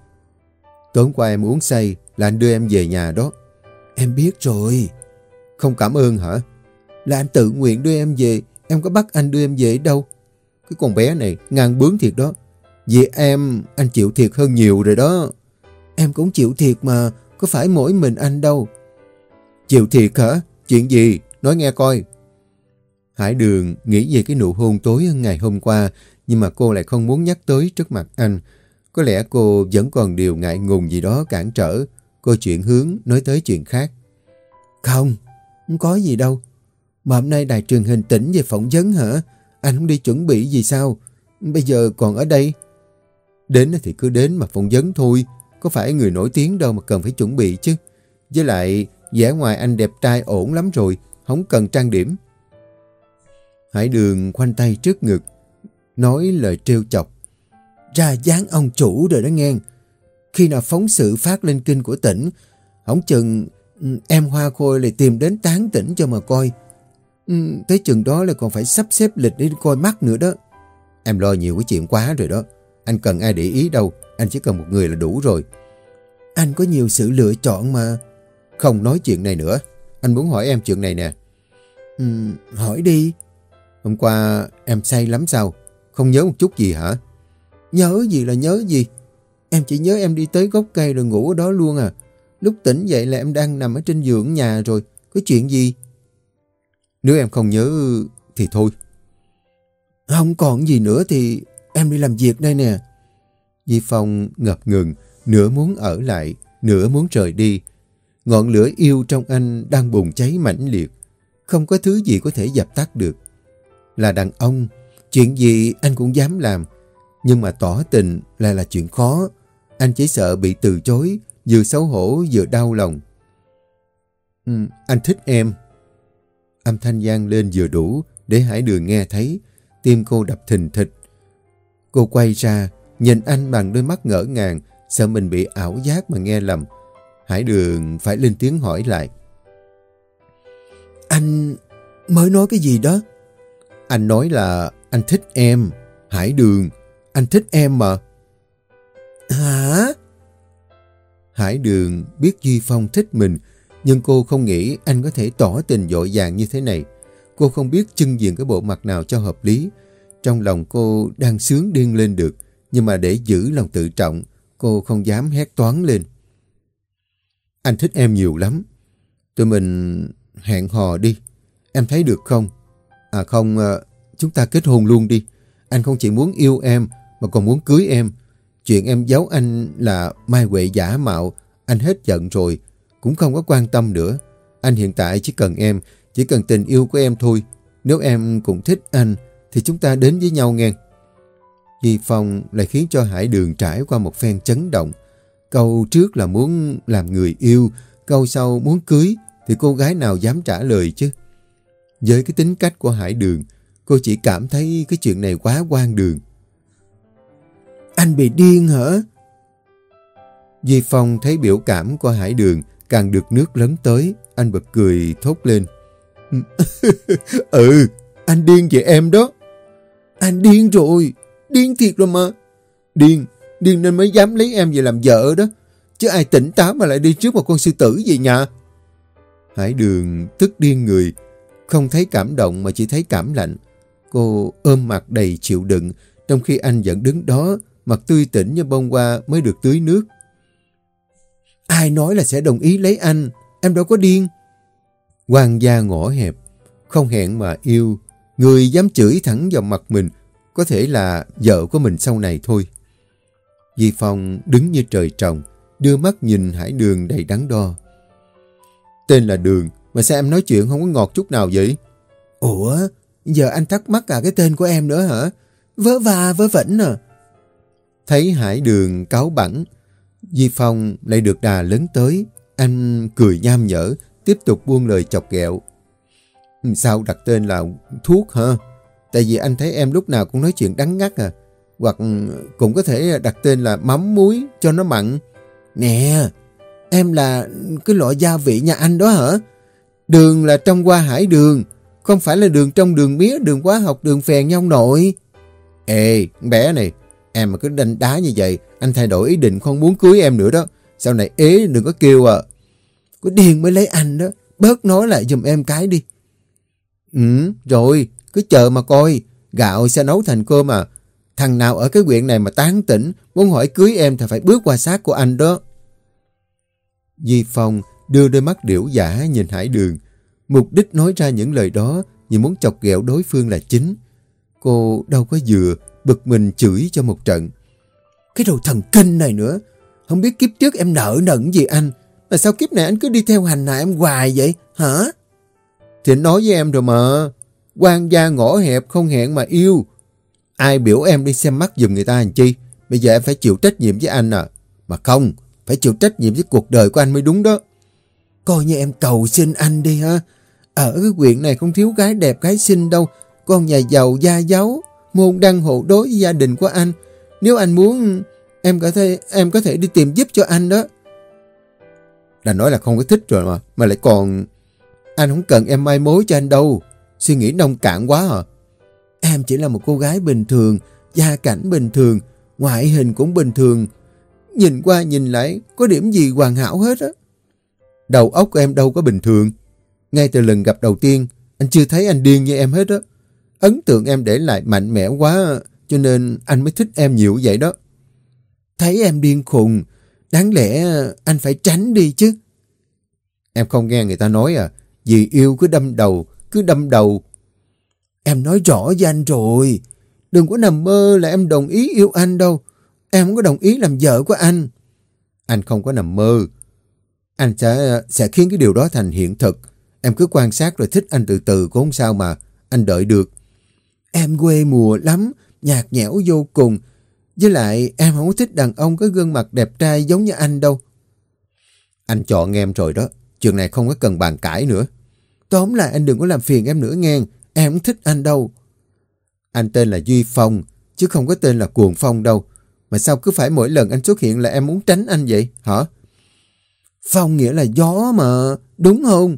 Tối qua em uống say là anh đưa em về nhà đó. Em biết rồi. Không cảm ơn hả? Là anh tự nguyện đưa em về, em có bắt anh đưa em về đâu. Cái con bé này ngang bướng thiệt đó. Vì em, anh chịu thiệt hơn nhiều rồi đó. Em cũng chịu thiệt mà, có phải mỗi mình anh đâu. Chịu thiệt hả? Chuyện gì? Nói nghe coi. Hải Đường nghĩ về cái nụ hôn tối ngày hôm qua, nhưng mà cô lại không muốn nhắc tới trước mặt anh. Có lẽ cô vẫn còn điều ngại ngùng gì đó cản trở. Cô chuyển hướng nói tới chuyện khác. Không, không có gì đâu. Mà hôm nay đài truyền hình tỉnh về phỏng vấn hả? Anh không đi chuẩn bị gì sao? Bây giờ còn ở đây. Đến thì cứ đến mà phỏng vấn thôi. Có phải người nổi tiếng đâu mà cần phải chuẩn bị chứ. Với lại, vẻ ngoài anh đẹp trai ổn lắm rồi, không cần trang điểm. Hải đường khoanh tay trước ngực, nói lời trêu chọc. Ra dáng ông chủ rồi đó nghe. Khi nào phóng sự phát lên kinh của tỉnh, không chừng ừ, em Hoa Khôi lại tìm đến tán tỉnh cho mà coi. Ừ, tới chừng đó là còn phải sắp xếp lịch để coi mắt nữa đó. Em lo nhiều cái chuyện quá rồi đó. Anh cần ai để ý đâu. Anh chỉ cần một người là đủ rồi. Anh có nhiều sự lựa chọn mà. Không nói chuyện này nữa. Anh muốn hỏi em chuyện này nè. Ừ, hỏi đi. Hôm qua em say lắm sao? Không nhớ một chút gì hả? Nhớ gì là nhớ gì? Em chỉ nhớ em đi tới gốc cây rồi ngủ ở đó luôn à. Lúc tỉnh dậy là em đang nằm ở trên giường nhà rồi. Có chuyện gì? Nếu em không nhớ thì thôi. Không còn gì nữa thì em đi làm việc đây nè. Di Phong ngập ngừng, nửa muốn ở lại, nửa muốn rời đi. Ngọn lửa yêu trong anh đang bùng cháy mãnh liệt. Không có thứ gì có thể dập tắt được. Là đàn ông, chuyện gì anh cũng dám làm. Nhưng mà tỏ tình lại là chuyện khó. Anh chỉ sợ bị từ chối, vừa xấu hổ vừa đau lòng. Ừ, anh thích em. Âm thanh gian lên vừa đủ để Hải Đường nghe thấy. Tim cô đập thình thịch. Cô quay ra, nhìn anh bằng đôi mắt ngỡ ngàng, sợ mình bị ảo giác mà nghe lầm. Hải Đường phải lên tiếng hỏi lại. Anh mới nói cái gì đó? Anh nói là anh thích em. Hải Đường, anh thích em mà. Hả? Hải Đường biết Duy Phong thích mình, nhưng cô không nghĩ anh có thể tỏ tình dội dàng như thế này. Cô không biết trưng diện cái bộ mặt nào cho hợp lý. Trong lòng cô đang sướng điên lên được, Nhưng mà để giữ lòng tự trọng, cô không dám hét toán lên. Anh thích em nhiều lắm. Tụi mình hẹn hò đi. Em thấy được không? À không, ờ, chúng ta kết hôn luôn đi. Anh không chỉ muốn yêu em, mà còn muốn cưới em. Chuyện em giấu anh là mai quệ giả mạo, anh hết giận rồi, cũng không có quan tâm nữa. Anh hiện tại chỉ cần em, chỉ cần tình yêu của em thôi. Nếu em cũng thích anh, thì chúng ta đến với nhau nghe. Di Phong lại khiến cho Hải Đường trải qua một phen chấn động. Câu trước là muốn làm người yêu, câu sau muốn cưới, thì cô gái nào dám trả lời chứ? Với cái tính cách của Hải Đường, cô chỉ cảm thấy cái chuyện này quá quan đường. Anh bị điên hả? Di Phong thấy biểu cảm của Hải Đường càng được nước lấn tới, anh bật cười thốt lên. ừ, [laughs] ừ anh điên về em đó. Anh điên rồi, điên thiệt rồi mà. Điên, điên nên mới dám lấy em về làm vợ đó. Chứ ai tỉnh táo mà lại đi trước một con sư tử vậy nhỉ? Hải Đường tức điên người, không thấy cảm động mà chỉ thấy cảm lạnh. Cô ôm mặt đầy chịu đựng, trong khi anh vẫn đứng đó, mặt tươi tỉnh như bông hoa mới được tưới nước. Ai nói là sẽ đồng ý lấy anh, em đâu có điên. Hoàng gia ngõ hẹp, không hẹn mà yêu, người dám chửi thẳng vào mặt mình, có thể là vợ của mình sau này thôi. Di Phong đứng như trời trồng, đưa mắt nhìn hải đường đầy đắn đo. Tên là Đường, mà sao em nói chuyện không có ngọt chút nào vậy? Ủa, giờ anh thắc mắc cả cái tên của em nữa hả? Vớ va vớ vẩn à. Thấy Hải Đường cáo bẳng, Di Phong lại được đà lớn tới. Anh cười nham nhở, tiếp tục buông lời chọc ghẹo. Sao đặt tên là thuốc hả? Tại vì anh thấy em lúc nào cũng nói chuyện đắng ngắt à. Hoặc cũng có thể đặt tên là mắm muối cho nó mặn. Nè, em là cái loại gia vị nhà anh đó hả? Đường là trong qua hải đường, không phải là đường trong đường mía, đường quá học, đường phèn nhau nội. Ê, bé này, em mà cứ đánh đá như vậy, anh thay đổi ý định không muốn cưới em nữa đó. Sau này ế đừng có kêu à. Có điên mới lấy anh đó, bớt nói lại giùm em cái đi. Ừ, rồi, cứ chờ mà coi, gạo sẽ nấu thành cơm mà. Thằng nào ở cái quyện này mà tán tỉnh, muốn hỏi cưới em thì phải bước qua xác của anh đó. Di Phong đưa đôi mắt điểu giả nhìn Hải Đường. Mục đích nói ra những lời đó vì muốn chọc ghẹo đối phương là chính. Cô đâu có vừa, bực mình chửi cho một trận. Cái đồ thần kinh này nữa. Không biết kiếp trước em nợ nần gì anh. Mà sao kiếp này anh cứ đi theo hành hạ em hoài vậy? Hả? Thì nói với em rồi mà. quan gia ngõ hẹp không hẹn mà yêu. Ai biểu em đi xem mắt giùm người ta làm chi? Bây giờ em phải chịu trách nhiệm với anh à. Mà không, phải chịu trách nhiệm với cuộc đời của anh mới đúng đó. Coi như em cầu xin anh đi ha. Ở cái quyện này không thiếu gái đẹp gái xinh đâu. Con nhà giàu gia giáo, môn đăng hộ đối với gia đình của anh. Nếu anh muốn, em có thể em có thể đi tìm giúp cho anh đó. Là nói là không có thích rồi mà, mà lại còn... Anh không cần em mai mối cho anh đâu. Suy nghĩ nông cạn quá à. Em chỉ là một cô gái bình thường, gia cảnh bình thường, ngoại hình cũng bình thường. Nhìn qua nhìn lại, có điểm gì hoàn hảo hết á. Đầu óc của em đâu có bình thường. Ngay từ lần gặp đầu tiên, anh chưa thấy anh điên như em hết á. Ấn tượng em để lại mạnh mẽ quá, cho nên anh mới thích em nhiều vậy đó. Thấy em điên khùng, đáng lẽ anh phải tránh đi chứ. Em không nghe người ta nói à, vì yêu cứ đâm đầu, cứ đâm đầu. Em nói rõ với anh rồi, đừng có nằm mơ là em đồng ý yêu anh đâu. Em không có đồng ý làm vợ của anh. Anh không có nằm mơ, anh sẽ, sẽ khiến cái điều đó thành hiện thực. Em cứ quan sát rồi thích anh từ từ cũng không sao mà. Anh đợi được. Em quê mùa lắm, nhạt nhẽo vô cùng. Với lại em không thích đàn ông có gương mặt đẹp trai giống như anh đâu. Anh chọn em rồi đó. Chuyện này không có cần bàn cãi nữa. Tóm lại anh đừng có làm phiền em nữa nghe. Em không thích anh đâu. Anh tên là Duy Phong, chứ không có tên là Cuồng Phong đâu. Mà sao cứ phải mỗi lần anh xuất hiện là em muốn tránh anh vậy, hả? Phong nghĩa là gió mà, đúng không?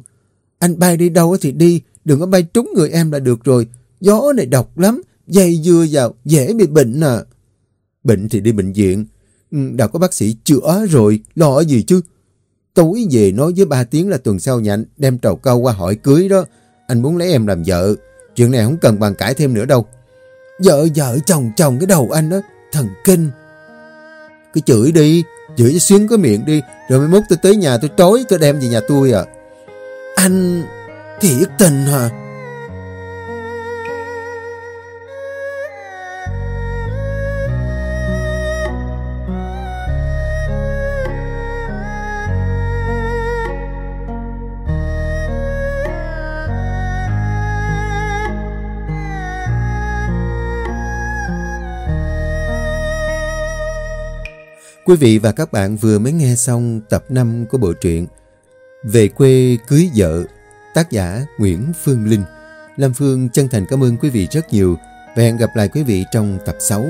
Anh bay đi đâu thì đi, đừng có bay trúng người em là được rồi. Gió này độc lắm, dây dưa vào, dễ bị bệnh à. Bệnh thì đi bệnh viện, ừ, đã có bác sĩ chữa rồi, lo gì chứ. Tối về nói với ba tiếng là tuần sau nhà đem trầu câu qua hỏi cưới đó. Anh muốn lấy em làm vợ, chuyện này không cần bàn cãi thêm nữa đâu. Vợ vợ chồng chồng cái đầu anh đó, thần kinh. Cứ chửi đi, chửi cho xuyến cái miệng đi, rồi mai mốt tôi tới nhà tôi tối tôi đem về nhà tôi à. Anh thiệt tình hả? Quý vị và các bạn vừa mới nghe xong tập 5 của bộ truyện Về quê cưới vợ, tác giả Nguyễn Phương Linh. Lam Phương chân thành cảm ơn quý vị rất nhiều và hẹn gặp lại quý vị trong tập 6.